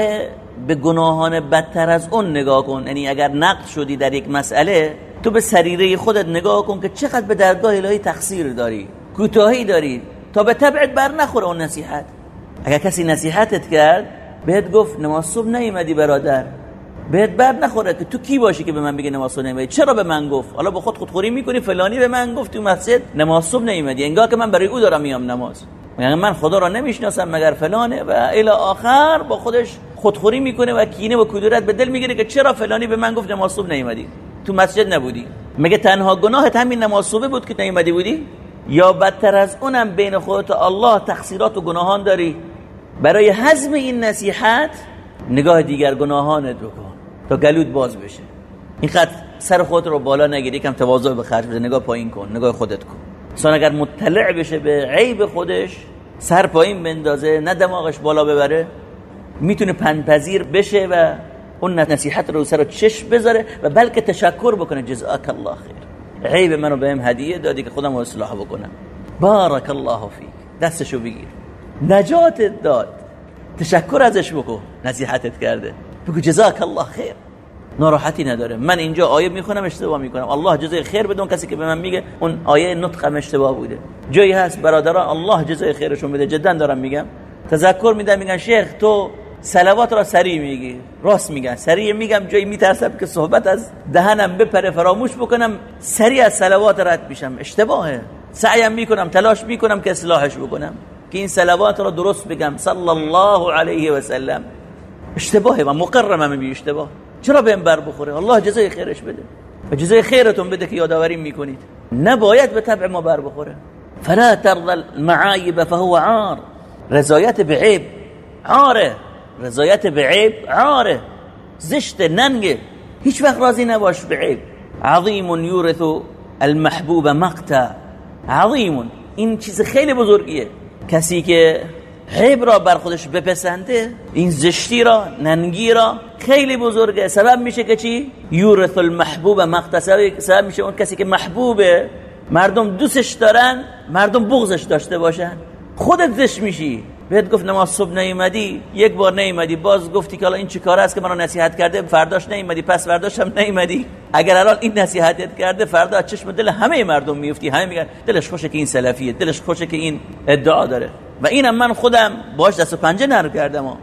به گناهان بدتر از اون نگاه کن. یعنی اگر نقد شدی در یک مسئله تو به سریره خودت نگاه کن که چقدر به درگاه الهی تقصیر داری کوتاهی داری تا به تبعت بر نخوره اون نصیحت. اگر کسی نصیحتت کرد بهت گفت نماز صبح نیومدی برادر. بهت بر نخوره که تو کی باشی که به من بگه نماز صبح چرا به من گفت؟ حالا با خود خودخوری می‌کنی فلانی به من گفت تو مسجد نماز صبح نیومدی انگار که من برای او دارم میام نماز. یعنی من خدا را نمی‌شناسم مگر فلانه و الی آخر با خودش خودخوری می‌کنه و کینه و کدورت به دل می‌گیره که چرا فلانی به من گفت نماز صبح نیومدی تو مسجد نبودی. مگه تنها گناهت همین نماز صبح بود که نیومدی بودی؟ یا بدتر از اونم بین خودت و الله تقصیرات و گناهان داری؟ برای حزم این نصیحت نگاه دیگر گناهانت بکن تا گلود باز بشه. این خط سر خودت رو بالا نگیری کم تواضع به خرج بده نگاه پایین کن نگاه خودت کن. انسان اگر مطلع بشه به عیب خودش سر پایین بندازه نه دماغش بالا ببره می‌تونه پنپذیر بشه و اون نصیحت رو سر چشم بذاره و بلکه تشکر بکنه. جزاک الله خیر. عیب منو بهم هدیه دادی که خودم رو اصلاح بکنم. بارک الله فیک. دستشو بگیر. نجات داد. تشکر ازش بکن. نصیحتت کرده. بگو جزاک الله خیر. ناراحتی نداره. من اینجا آیه می‌خونم اشتباه می‌کنم. الله جزای خیر بدون کسی که به من میگه اون آیه نطقم اشتباه بوده. جایی هست برادران الله جزای خیرشون بده. جدا دارم میگم. تذکر میدم میگن شیخ تو سلوات را سریع میگی. راست میگن. سریع میگم جایی میترسم که صحبت از دهنم بپره فراموش بکنم. سریع از سلوات رد میشم. اشتباهه. سعیم می‌کنم تلاش می‌کنم که اصلاحش بکنم. که این سلوات را درست بگم. صلی الله علیه و سلم. اشتباهه و مقرمم بی اشتباه. چرا به بر بخوره؟ الله جزای خیرش بده. و جزای خیرتون بده که یادآوری می‌کنید. نباید به طبع ما بر بخوره. فلا ترضى المعایب فهو عار. رضایت به عیب عاره. رضایت به عیب عاره. زشت ننگه هیچ وقت راضی نباش به عیب. عظیم یورث المحبوب مقتا. عظیم این چیز خیلی بزرگیه. کسی که عیب را بر خودش بپسنده این زشتی را ننگی را خیلی بزرگه سبب میشه که چی؟ یورث المحبوب مقتصد سبب میشه اون کسی که محبوبه. مردم دوستش دارن مردم بغضش داشته باشن. خودت زشت میشی. بهت گفت نماز صبح نیومدی یک بار نیومدی باز گفتی که الان این چی کار است که منو نصیحت کرده؟ فرداش نیومدی پس فرداش هم نیومدی. اگر الان این نصیحتت کرده فردا چشم دل همه مردم میفتی. همه میگن دلش خوشه که این سلفیه دلش خوشه که این ادعا داره. و اینم من خودم باش دست و پنجه نرم کردم. ها.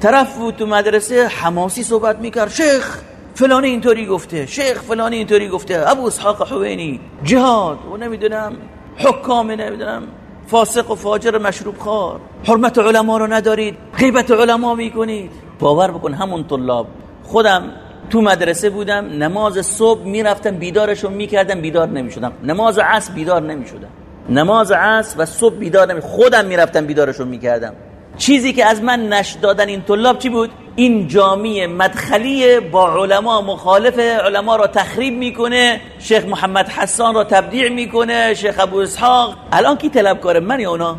طرف بود تو مدرسه حماسی صحبت می‌کرد. شیخ فلانی اینطوری گفته شیخ فلانی اینطوری گفته ابو اسحاق حوینی جهاد و نمی‌دونم حکام نمی‌دونم. فاسق و فاجر مشروب خار حرمت علما رو ندارید غیبت علما می‌کنید. باور بکن همون طلاب. خودم تو مدرسه بودم نماز صبح می‌رفتم بیدارشون می‌کردم بیدار نمی‌شدم. نماز عصر بیدار نمی‌شدم. نماز عصر و صبح بیدار نمی خودم می‌رفتم بیدارشون می‌کردم. چیزی که از من نش دادن این طلاب چی بود؟ این جامعه مدخلی با علما مخالف علما را تخریب می‌کنه شیخ محمد حسان را تبدیع می‌کنه شیخ ابو اسحاق. الان کی طلبکار من یا اونا؟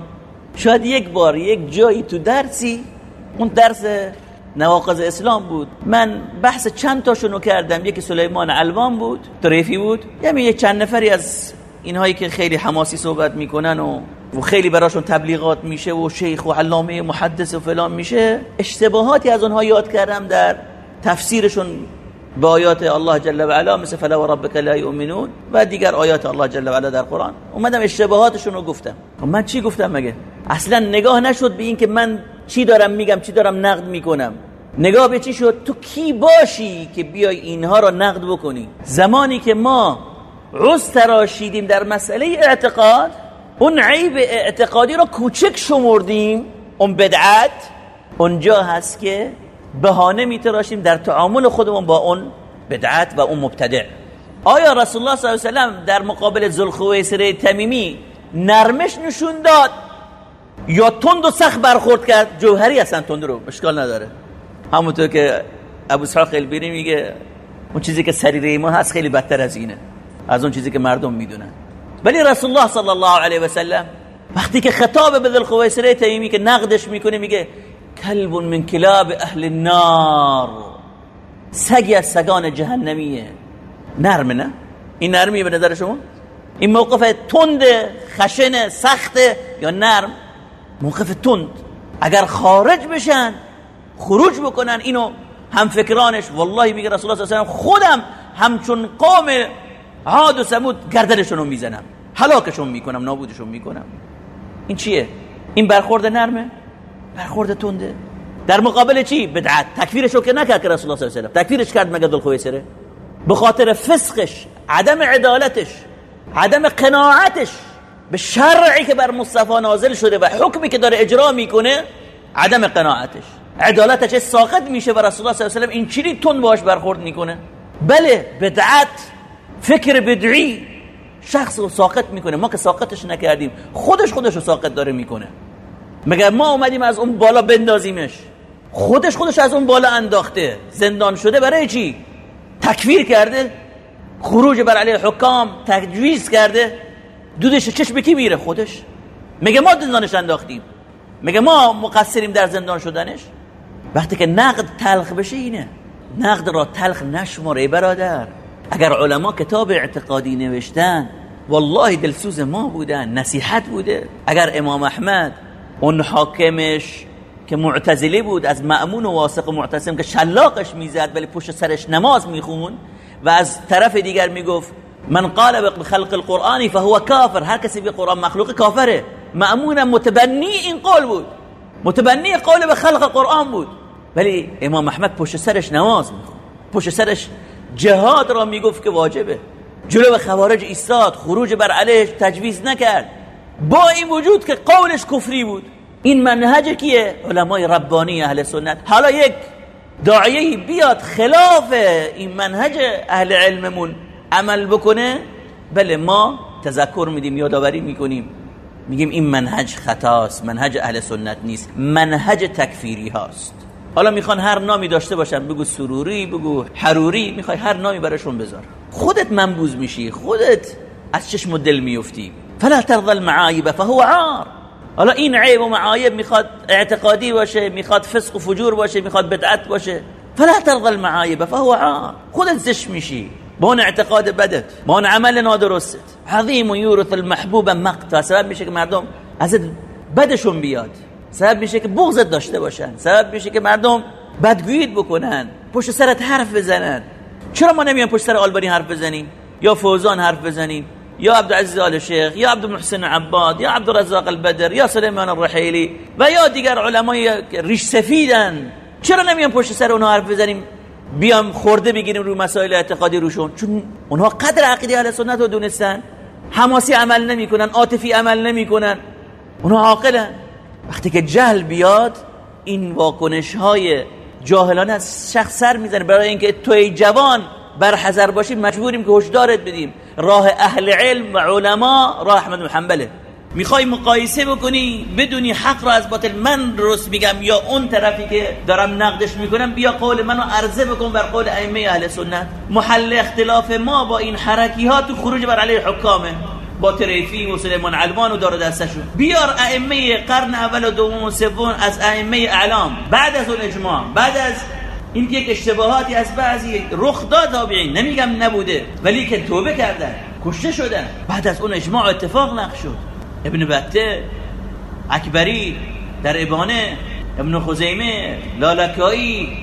شاید یک بار یک جایی تو درسی اون درس نواقض اسلام بود. من بحث چند تاشونو کردم. یکی سلیمان علوان بود طریفی بود. یعنی چند نفری از اینهایی که خیلی حماسی صحبت می‌کنن و و خیلی براشون تبلیغات میشه و شیخ و علامه محدث و فلان میشه. اشتباهاتی از اونها یاد کردم در تفسیرشون با آیات الله جل و علا مثل فلا و ربک لا یؤمنون و دیگر آیات الله جل و علا در قرآن. اومدم اشتباهاتشون رو گفتم. خب من چی گفتم مگه؟ اصلا نگاه نشد به این که من چی دارم میگم چی دارم نقد می‌کنم. نگاه به چی شد؟ تو کی باشی که بیای اینها رو نقد بکنی؟ زمانی که ما عز تراشیدیم در مسئله اعتقاد اون عیب اعتقادی رو کوچک شمردیم. اون بدعت اونجا هست که بهانه میتراشیم در تعامل خودمون با اون بدعت و اون مبتدع. آیا رسول الله صلی الله علیه و سلم در مقابل ذوالخویسر تمیمی نرمش نشون داد یا تند و سخت برخورد کرد؟ جوهری اصلا تند رو اشکال نداره. همونطور که ابو اسحاق البیری میگه اون چیزی که سریره ما هست خیلی بدتر از اینه از اون چیزی که مردم می‌دونن. ولی رسول الله صلی الله علیه و سلم وقتی که خطاب به ذوالخویسر تیمی که نقدش می‌کنه میگه کلب من کلاب اهل النار. سگی از سگان جهنمیه. نرم نه؟ این نرمی به نظر شما؟ این موقف تند خشن سخت یا نرم؟ موقف تند. اگر خارج بشن خروج بکنن اینو هم فکرانش والله میگه رسول الله صلی الله علیه و خودم همچون قوم عاد و ثمود گردنشون رو می‌زنم هلاکشون می‌کنم نابودشون می‌کنم. این چیه؟ این برخورد نرمه؟ برخورد تنده. در مقابل چی؟ بدعت. تکفیرش رو که نکرد که رسول الله صلی الله علیه و تکفیرش کرد مگه خویسره به خاطر فسقش عدم عدالتش عدم قناعتش به شرعی که بر مصطفی نازل شده و حکمی که داره اجرا می‌کنه عدم قناعتش. عدالتش ساقط میشه و رسول الله صلی الله علیه و این چیزی تون باش برخورد می‌کنه. بله بدعت فکر بدعی شخص رو ساقط می‌کنه. ما که ساقطش نکردیم خودش خودش رو ساقط داره می‌کنه. مگر ما اومدیم از اون بالا بندازیمش؟ خودش خودش از اون بالا انداخته. زندان شده برای چی؟ تکفیر کرده. خروج بر علیه حکام تجویز کرده. دودش چشم کی میره خودش. مگه ما زندانش انداختیم؟ مگه ما مقصریم در زندان شدنش؟ وقتی که نقد تلخ بشه اینه. نقد را تلخ نشماره برادر. اگر علما کتاب اعتقادی نوشتن والله دلسوز ما بودن نصیحت بوده. اگر امام احمد اون حاکمش که معتزلی بود از مأمون و واثق و معتصم که شلاقش می‌زد ولی پشت سرش نماز میخون و از طرف دیگر می‌گفت من قال بخلق القرآن فهو کافر. هر کسی به قرآن مخلوق کافره. مأمون متبنی این قول بود. متبنی قول به خلق قرآن بود. ولی امام احمد پشت سرش نماز میخون پشت سرش جهاد را می‌گفت که واجبه. جلو خوارج ایستاد خروج بر علیه تجویز نکرد. با این وجود که قولش کفری بود. این منهج کیه؟ علمای ربانی اهل سنت. حالا یک داعیه بیاد خلاف این منهج اهل علممون. عمل بکنه؟ بله ما تذکر میدیم یادآوری می‌کنیم. میگیم این منهج خطاست منهج اهل سنت نیست. منهج تکفیری هاست. حالا می‌خوان هر نامی داشته باشن بگو سروری بگو حروری می‌خوای هر نامی براشون بذار. خودت منبوز میشی خودت از چشم دل میفتی. فلا ترضى المعایب فهو عار. حالا این عیب و معایب می‌خواد اعتقادی باشه می‌خواد فسق و فجور باشه می‌خواد بدعت باشه. فلا ترضى المعایب فهو عار. خودت زش میشی. با اون اعتقاد بدت با اون عمل نادرستت. عظیم یورث المحبوب مقتا. سبب میشه که مردم ازت بدشون بیاد. سبب میشه که بغضت داشته باشن. سبب میشه که مردم بدگویید بکنن پشت سرت حرف بزنن. چرا ما نمیان پشت سر آلبانی حرف بزنیم؟ یا فوزان حرف بزنیم؟ یا عبدالعزیز آل شیخ یا عبدالمحسن عباد یا عبدالرزاق البدر یا سلیمان الرحیلی و یا دیگر علمای ریش سفیدن. چرا نمیان پشت سر اونها حرف بزنیم؟ بیام خورده بگیریم روی مسائل اعتقادی روشون. چون اونها قدر عقیده اهل سنت رو دونستن. حماسی عمل نمی‌کنن عاطفی عمل نمی‌کنن. اونها عاقلن. وقتی که جهل بیاد این واکنش های جاهلانه از شخص سر می‌زنه. برای اینکه توی جوان بر حذر باشیم مجبوریم که هشدارت بدیم. راه اهل علم و علما راه احمد محنبله می‌خوای مقایسه بکنی؟ بدونی حق را از باطل من درست میگم یا اون طرفی که دارم نقدش می‌کنم؟ بیا قول منو عرضه بکن بر قول ائمه اهل سنت. محل اختلاف ما با این حرکی ها تو خروج بر علیه حکامه. با تریفی و سلیمان علمان و دار دستشون. بیار ائمه قرن اول و دوم و سوم از ائمه اعلام. بعد از اون اجماع بعد از این یک اشتباهاتی از بعضی رخ داد تابعین. نمیگم نبوده ولی که توبه کردن کشته شدن. بعد از اون اجماع اتفاق نقش شد. ابن بطه اکبری در ابانه ابن خزیمه لالکایی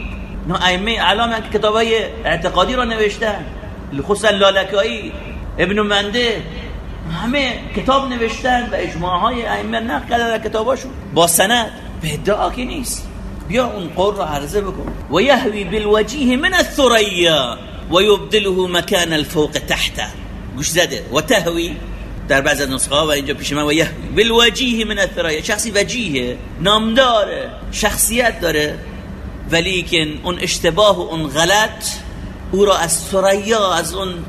نه ائمه اعلام که کتابای اعتقادی رو نوشتن. خصوصا لالکایی ابن منده همه کتاب نوشتن و اجماع های ائمه نقل کردن کتاباشون. با سند. به ادعا که نیست. بیا اون قول رو عرضه بکن. و یهوی بالوجیه من الثریا و یبدله مکان الفوق تحته. گوش زده. و تهوی در بعض از نسخه ها و اینجا پیش من. و یهوی بالوجیه من الثریا شخصی وجیه نامداره شخصیت داره. ولیکن اون اشتباه و اون غلط أو را از ثریا از اون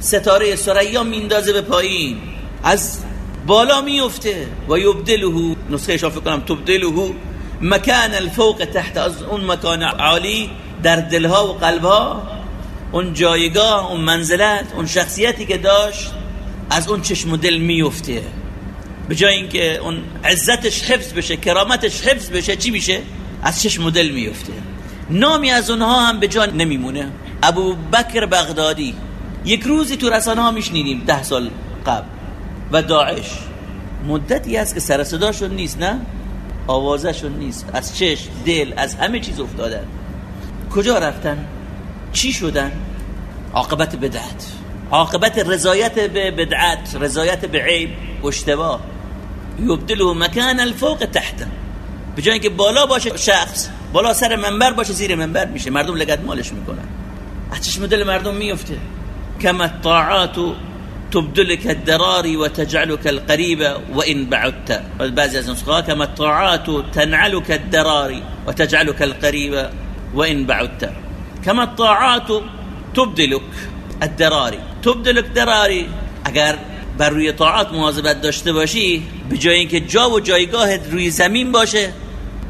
ستاره سریا میندازه به پایین. از بالا میفته. و یبدله نسخه اشاره کنم تبدله مکان الفوق تحت از اون مکان عالی در دلها و قلبها. اون جایگاه اون منزلت اون شخصیتی که داشت از اون چشم و دل میفته. به جای اینکه اون عزتش حفظ بشه کرامتش حفظ بشه چی میشه؟ از چشم و دل میفته. نامی از اونها هم به جان نمیمونه. ابو بکر بغدادی. یک روزی تو رسانه ها میشنیدیم ده سال قبل. و داعش. مدتی هست که سر صداشون نیست نه؟ آوازشون نیست. از چشم دل از همه چیز افتادن. کجا رفتن؟ چی شدن؟ عاقبت بدعت. عاقبت رضایت به بدعت رضایت به عیب اشتباه. یبدله مکان الفوق تحت به جای اینکه بالا باشه شخص بالا سر منبر باشه زیر منبر میشه. مردم لگد مالش می‌کنن. از چشم دل مردم میفته کما الطاعات تبدلك الدراري وتجعلك القريب وإن بعدت. بعضی از كما الطاعات تنعلك الدراري وتجعلك القريب وإن بعدت. كما الطاعات تبدلك الدراري تبدلك دراري اگر بر روی طاعات مواظبت داشته باشی به جای اینکه جا و جایگاهت روی زمین باشه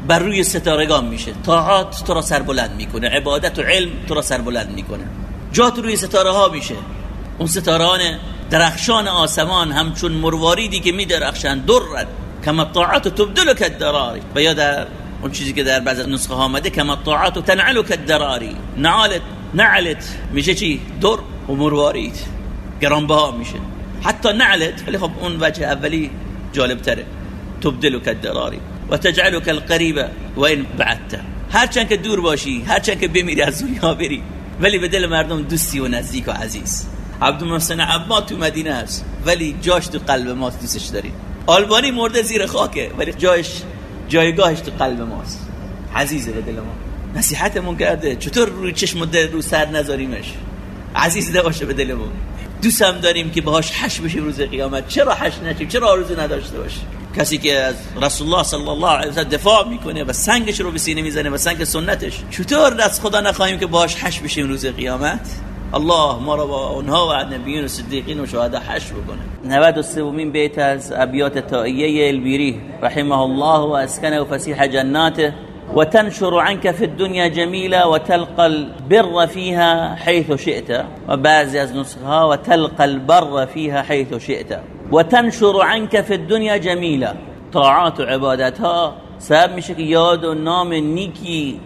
بر روی ستارگان میشه. طاعات تو را سربلند می‌کنه. عبادت و علم تو را سربلند می‌کنه. جا تو روی ستاره ها میشه. اون ستاران درخشان آسمان همچون مرواریدی که میدرخشن درد کما طاعت تبدلک الدراری و یا در اون چیزی که در بعض نسخه ها آمده کما طاعت تنعلک الدراری نعالت نعلت میشه چی؟ در و مروارید. گرانبها میشه. حتی نعلت ولی خب اون وجه اولی جالب تره تبدلک الدراری و تجعلک القریب و این بعدت. هرچند که دور باشی هرچند که بمیری از دنیا بری. ولی به دل مردم دوستی و نزدیک و عزیز. عبدالمحسن عباد تو مدینه است ولی جاش تو قلب ماست دوستش داریم. آلبانی مرده زیر خاکه ولی جایش جایگاهش تو قلب ماست. عزیزه به دل ما. نصیحتمون کرده چطور روی چشم دل رو سر نذاریمش؟ عزیز باشه به دلمون. دوست هم داریم که باهاش حش بشیم روز قیامت. چرا حش نشیم؟ چرا آرزو نداشته باشیم؟ کسی که از رسول الله صلی الله علیه و دفاع می‌کنه و سنگش رو به سینه می‌زنه و سنگ سنتش چطور از خدا نخواهیم که باهاش حش بشیم روز قیامت؟ الله ما را با اونها و نبیین و صدیقین و شهدا حشر بکنه. 93 بیت از ابیات تائیه البیری رحمه الله و اسکنه و فسیح جناته. وتنشر عنك في الدنيا جميلة وتلقى البر فيها حيث شئت. وبعض از نسخها وتلقى البر فيها حيث شئت. وتنشر عنك في الدنيا جميلة طاعات و عبادتها سبب میشه که یاد و نام نیکی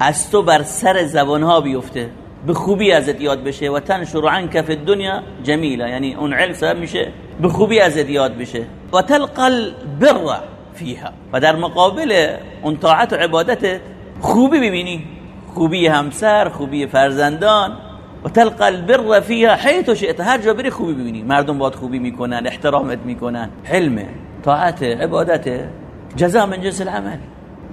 از تو بر سر زبانها بیفته. به خوبی ازت یاد بشه. و تنشر عنك في الدنيا جميلة یعنی اون علم سبب میشه به خوبی ازت یاد بشه. و تلقى البر فيها. و در مقابل اون طاعت و عبادت خوبی ببینی. خوبی همسر خوبی فرزندان و تلقى البر فيها حيث شئت. هر جا بری خوبی ببینی. مردم باید خوبی می‌کنن احترامت می‌کنن. حلم طاعت عبادت جزا من جنس العمل.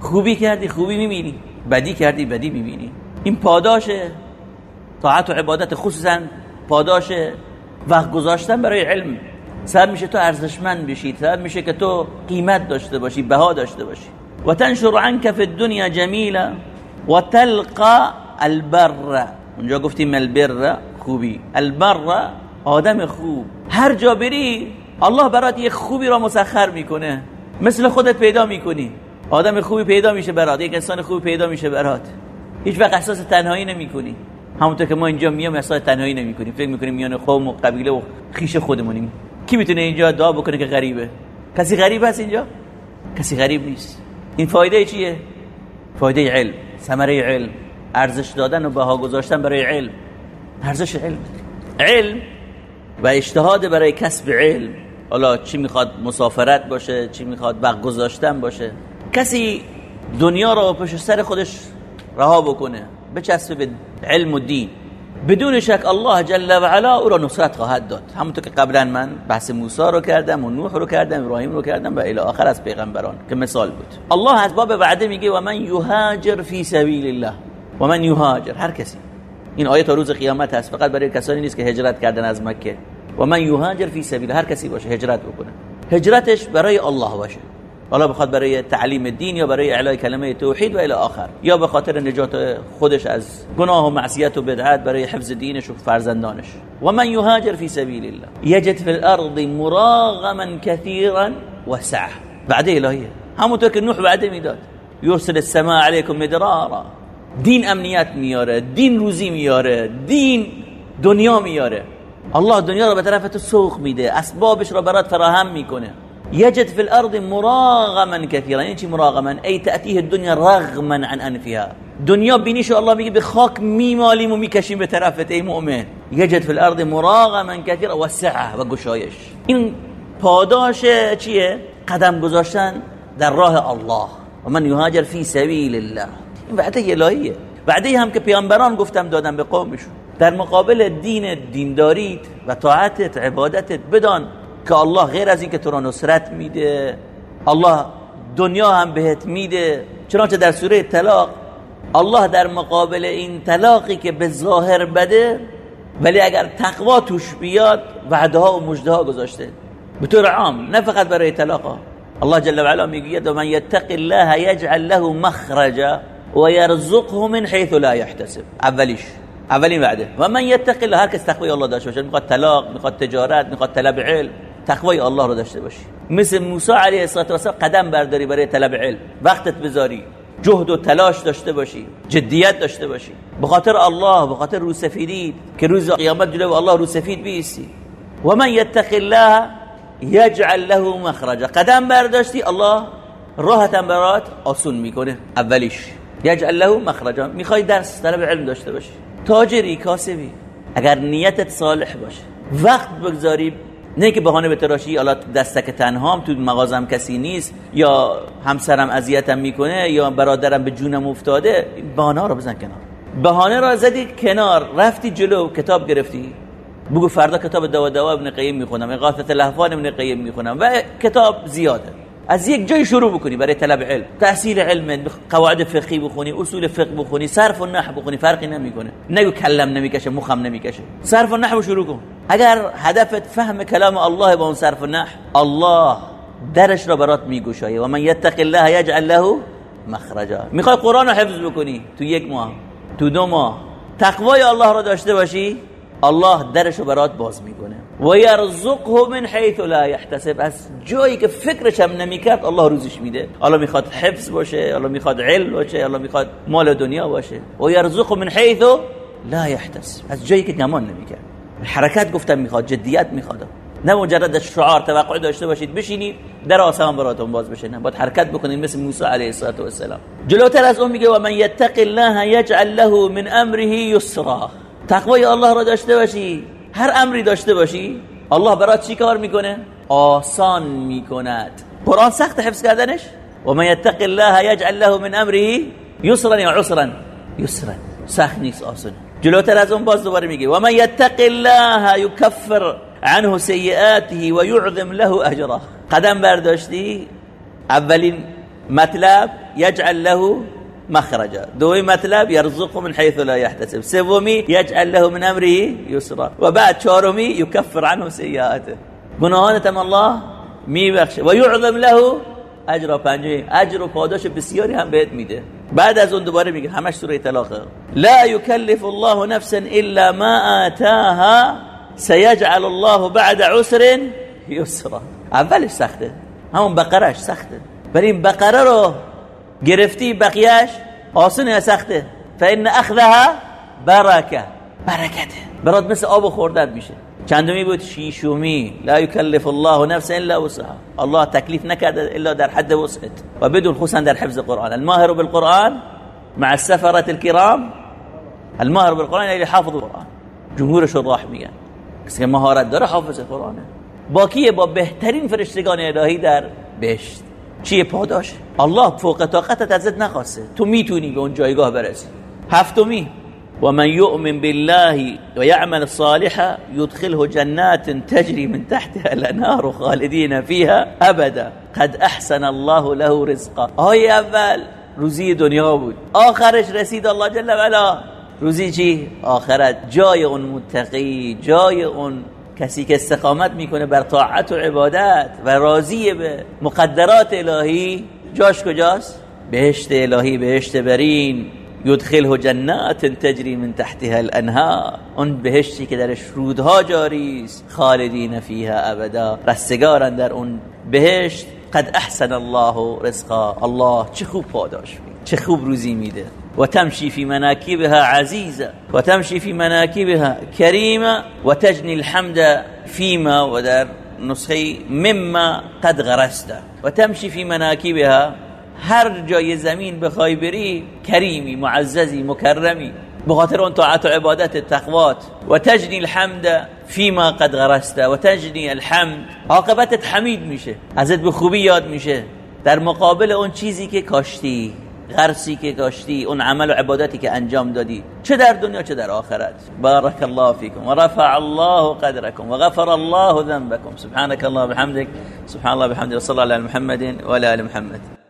خوبی کردی خوبی می‌بینی. بدی کردی بدی می‌بینی. این پاداش طاعت و عبادت خصوصا پاداش وقت گذاشتن برای علم. سبب میشه تو ارزشمند بشی. سبب میشه که تو قیمت داشته باشی بها داشته باشی. و تنشر عنك في الدنيا جمیلا و تلقى البر. اونجا گفتیم البر خوبی. البر آدم خوب. هر جا بری الله برات یه خوبی را مسخر می‌کنه. مثل خودت پیدا می‌کنی. آدم خوبی پیدا میشه برات یک انسان خوبی پیدا میشه برات. هیچ وقت احساس تنهایی نمی‌کنی. همونطور که ما اینجا میام احساس تنهایی نمی‌کنیم. فکر می‌کنیم میان قوم و قبیله و خیش خودمونیم. کی می‌تونه اینجا دعا بکنه که غریبه؟ کسی غریب هست اینجا؟ کسی غریب نیست. این فایده چیه؟ فایده علم. ثمره علم. ارزش دادن و بها گذاشتن برای علم. ارزش علم. علم و اجتهاد برای کسب علم. حالا چی می‌خواد مسافرت باشه چی می‌خواد وقت گذاشتن باشه. کسی دنیا رو پشت سر خودش رها بکنه بچسبه به علم و دین. بدون شک الله جل و علا او را نصرت خواهد داد. همونطور که قبلا من بحث موسی رو کردم و نوح رو کردم ابراهیم رو کردم و الی آخر از پیغمبران که مثال بود. الله از باب وعده میگه و من یهاجر فی سبیل الله. و من یهاجر هر کسی. این آیه تا روز قیامت هست. فقط برای کسانی نیست که هجرت کردن از مکه. و من یهاجر فی سبیل. هر کسی باشه هجرت بکنه. هجرتش برای الله باشه. حالا بخواد برای تعلیم دین یا برای اعلای کلمه توحید و الی آخر. یا به خاطر نجات خودش از گناه و معصیت و بدعت برای حفظ دینش و فرزندانش. و من یهاجر فی سبیل الله. یجد فی الأرض مراغما كثيرا وسعه بعد الهیه. همونطور که نوح بعده میداد. یرسل السماء علیکم مدرارا. دین امنیت میاره دین روزی میاره دین دنیا میاره. الله دنیا رو به طرف تو سوق میده اسبابش رو برات فراهم می‌کنه. يجد في الأرض مراغما كثيرا يعني مراغما؟ أي تأتيه الدنيا رغما عن أنفها دنیا بینیشو الله میگه به خاک میمالیم و می‌کشیم به طرفت ای مؤمن. یجد فی الارض مراغما کثیرا و سعه و گشایش. این پاداش چیه؟ قدم گذاشتن در راه الله. و من یهاجر فی سبیل الله. این وعده الهیه. وعده هم که پیامبران گفتم دادم به قومشون. در مقابل دین دینداریت و طاعتت عبادتت بدان که الله غیر از این که تو را نصرت میده الله دنیا هم بهت میده. چنانچه در سوره طلاق الله در مقابل این طلاقی که به ظاهر بده ولی اگر تقوا توش بیاد وعده ها و مجده ها گذاشته. به طور عام نه فقط برای طلاق الله جل وعلا می‌گوید و من یتق الله یجعل له مخرجا و یرزقه من حیث لا یحتسب اولیش. اولین وعده. و من یتق الله. هر کس تقوی الله داشته باشه. می‌خواد طلاق می‌خواد تجارت می‌خواد طلب علم. تقوی الله رو داشته باشی. مثل موسی علیه السلام قدم برداری برای طلب علم. وقتت بذاری. جهد و تلاش داشته باشی. جدیت داشته باشی. به خاطر الله به خاطر روسفیدی که روز قیامت جلو الله روسفید بیستی. و من یتق الله یجعل له مخرجا. قدم برداشتی الله راحتم برات آسون می‌کنه. اولیش. یجعل له مخرجا. می‌خوای درس طلب علم داشته باشی. تاجری کاسبی. اگر نیتت صالح باشه. وقت بگذاری نه که بهانه بتراشی حالا دستک تنهام تو مغازم کسی نیست یا همسرم اذیتم می‌کنه یا برادرم به جونم افتاده بهانه رو بزن کنار. بهانه را زدی کنار رفتی جلو کتاب گرفتی. بگو فردا کتاب دوا دوا ابن قیم می‌خونم اغاثه لهفان ابن قیم می‌خونم. و کتاب زیاده. از یک جای شروع بکنی برای طلب علم. تحصیل علم قواعد فقهی بخونی اصول فقه بخونی صرف و نحو بخونی فرقی نمی‌کنه. نگو کلم نمی‌کشه مخم نمی‌کشه. صرف و نحو شروع کن. اگر هدفت فهم کلام الله با اون صرف و نحو الله درش را برات میگوشایه و من یتق الله یجعل له مخرجا. می‌خوای قرآن رو حفظ بکنی تو یک ماه تو دو ماه. تقوای الله را داشته باشی؟ الله درشو برات باز می‌کنه. و یرزقه من حیث لا یحتسب. از جایی که فکرش هم نمی‌کرد الله روزش میده. الله می‌خواد حفظ باشه الله می‌خواد علم باشه الله می‌خواد مال دنیا باشه. و یرزقه من حیث لا یحتسب. از جایی که گمان نمی‌کرد. حرکت گفتم می‌خواد جدیت می‌خواد. نه مجرد شعار توقع داشته باشید بشینید در آسمان براتون باز بشه. نه باید حرکت بکنید مثل موسی علیه السلام جلوتر از اون میگه و من یتق الله یجعل له من امره یسرا. تقوای الله را داشته باشی هر امری داشته باشی الله برات چی کار می‌کنه؟ آسان می‌کند. قرآن سخت حفظ کردنش؟ و من یتق الله یجعل له من امره یسرا یا عسرا؟ یسرا. سخت نیست آسان. جلوتر از اون باز دوباره میگه. و من یتق الله یکفر عنه سیئاته و یعظم له اجره. قدم برداشتی اولین مطلب یجعل له مخرجا. دوی مطلب يرزق من حيث لا يحتسب سومی يجعل له من امره يسرا و بعد چهارمی يكفر عنه سیئاته. گناهانتم الله میبخشه. و یعظم له اجر پنجمی اجر و پاداش بسیاری هم بهت میده. بعد از اون دوباره میگه همش سوره طلاقه لا يكلف الله نفسا الا ما آتاها سيجعل الله بعد عسر يسرا اولش سخته. همون بقرهش سخته. ولی این بقره رو گرفتی بقیهش آسونه سخته؟ فان اخذها برکه برکته. برات مثل آب خوردن میشه. چندمی بود؟ شیشومی لا یکلف الله نفس الا وسعها. الله تکلیف نکرده الا در حد وسعت. و بدون خصوصا در حفظ القرآن الماهر بالقرآن مع السفرة الكرام. الماهر بالقرآن یعنی حافظ القرآن جمهور شراح میگن. کسی که مهارت داره حافظ قرآنه. با کیه با بهترین فرشتگان الهی در بهشت. چیه پاداش؟ الله فوق طاقتت ازت نخواسته. تو می‌تونی به اون جایگاه برسی. هفتمی. و من یؤمن بالله و یعمل صالحا يدخله جنات تجري من تحتها الانهار خالدین فيها ابدا. قد احسن الله له رزقا. آیه اول روزی دنیا بود. آخرش رسید الله جل وعلا. روزی چی؟ آخرت. جای اون متقی جای اون کسی که استقامت می‌کنه بر طاعت و عبادت و راضی به مقدرات الهی جاش کجاست؟ بهشت الهی بهشت برین. یدخله جنات تجری من تحتها الانهار. اون بهشتی که درش رودها جاری است خالدین فیها ابدا. رستگارن در اون بهشت. قد احسن الله رزقا. الله چه خوب پاداش چه خوب روزی میده. وتمشي في مناكبها عزيزة وتمشي في مناكبها كريمة وتجني الحمد فيما ودر نسخي مما قد غرست. وتمشي في مناكبها هر جای زمین بخوای بری کریمی معززی مکرمی بخاطر اون طاعت و عبادت تقوات. و تجنی الحمد فيما قد غرست. و تجنی الحمد عاقبتت حمید میشه ازت به خوبی یاد میشه. در مقابل اون چیزی که کاشتی. غرسی که کاشتی اون عمل و عبادتی که انجام دادی چه در دنیا چه در آخرت. بارك الله فيكم ورفع الله قدركم وغفر الله ذنبكم سبحانك الله بحمدك سبحان الله بحمده وصلى الله على محمد وعلى ال محمد.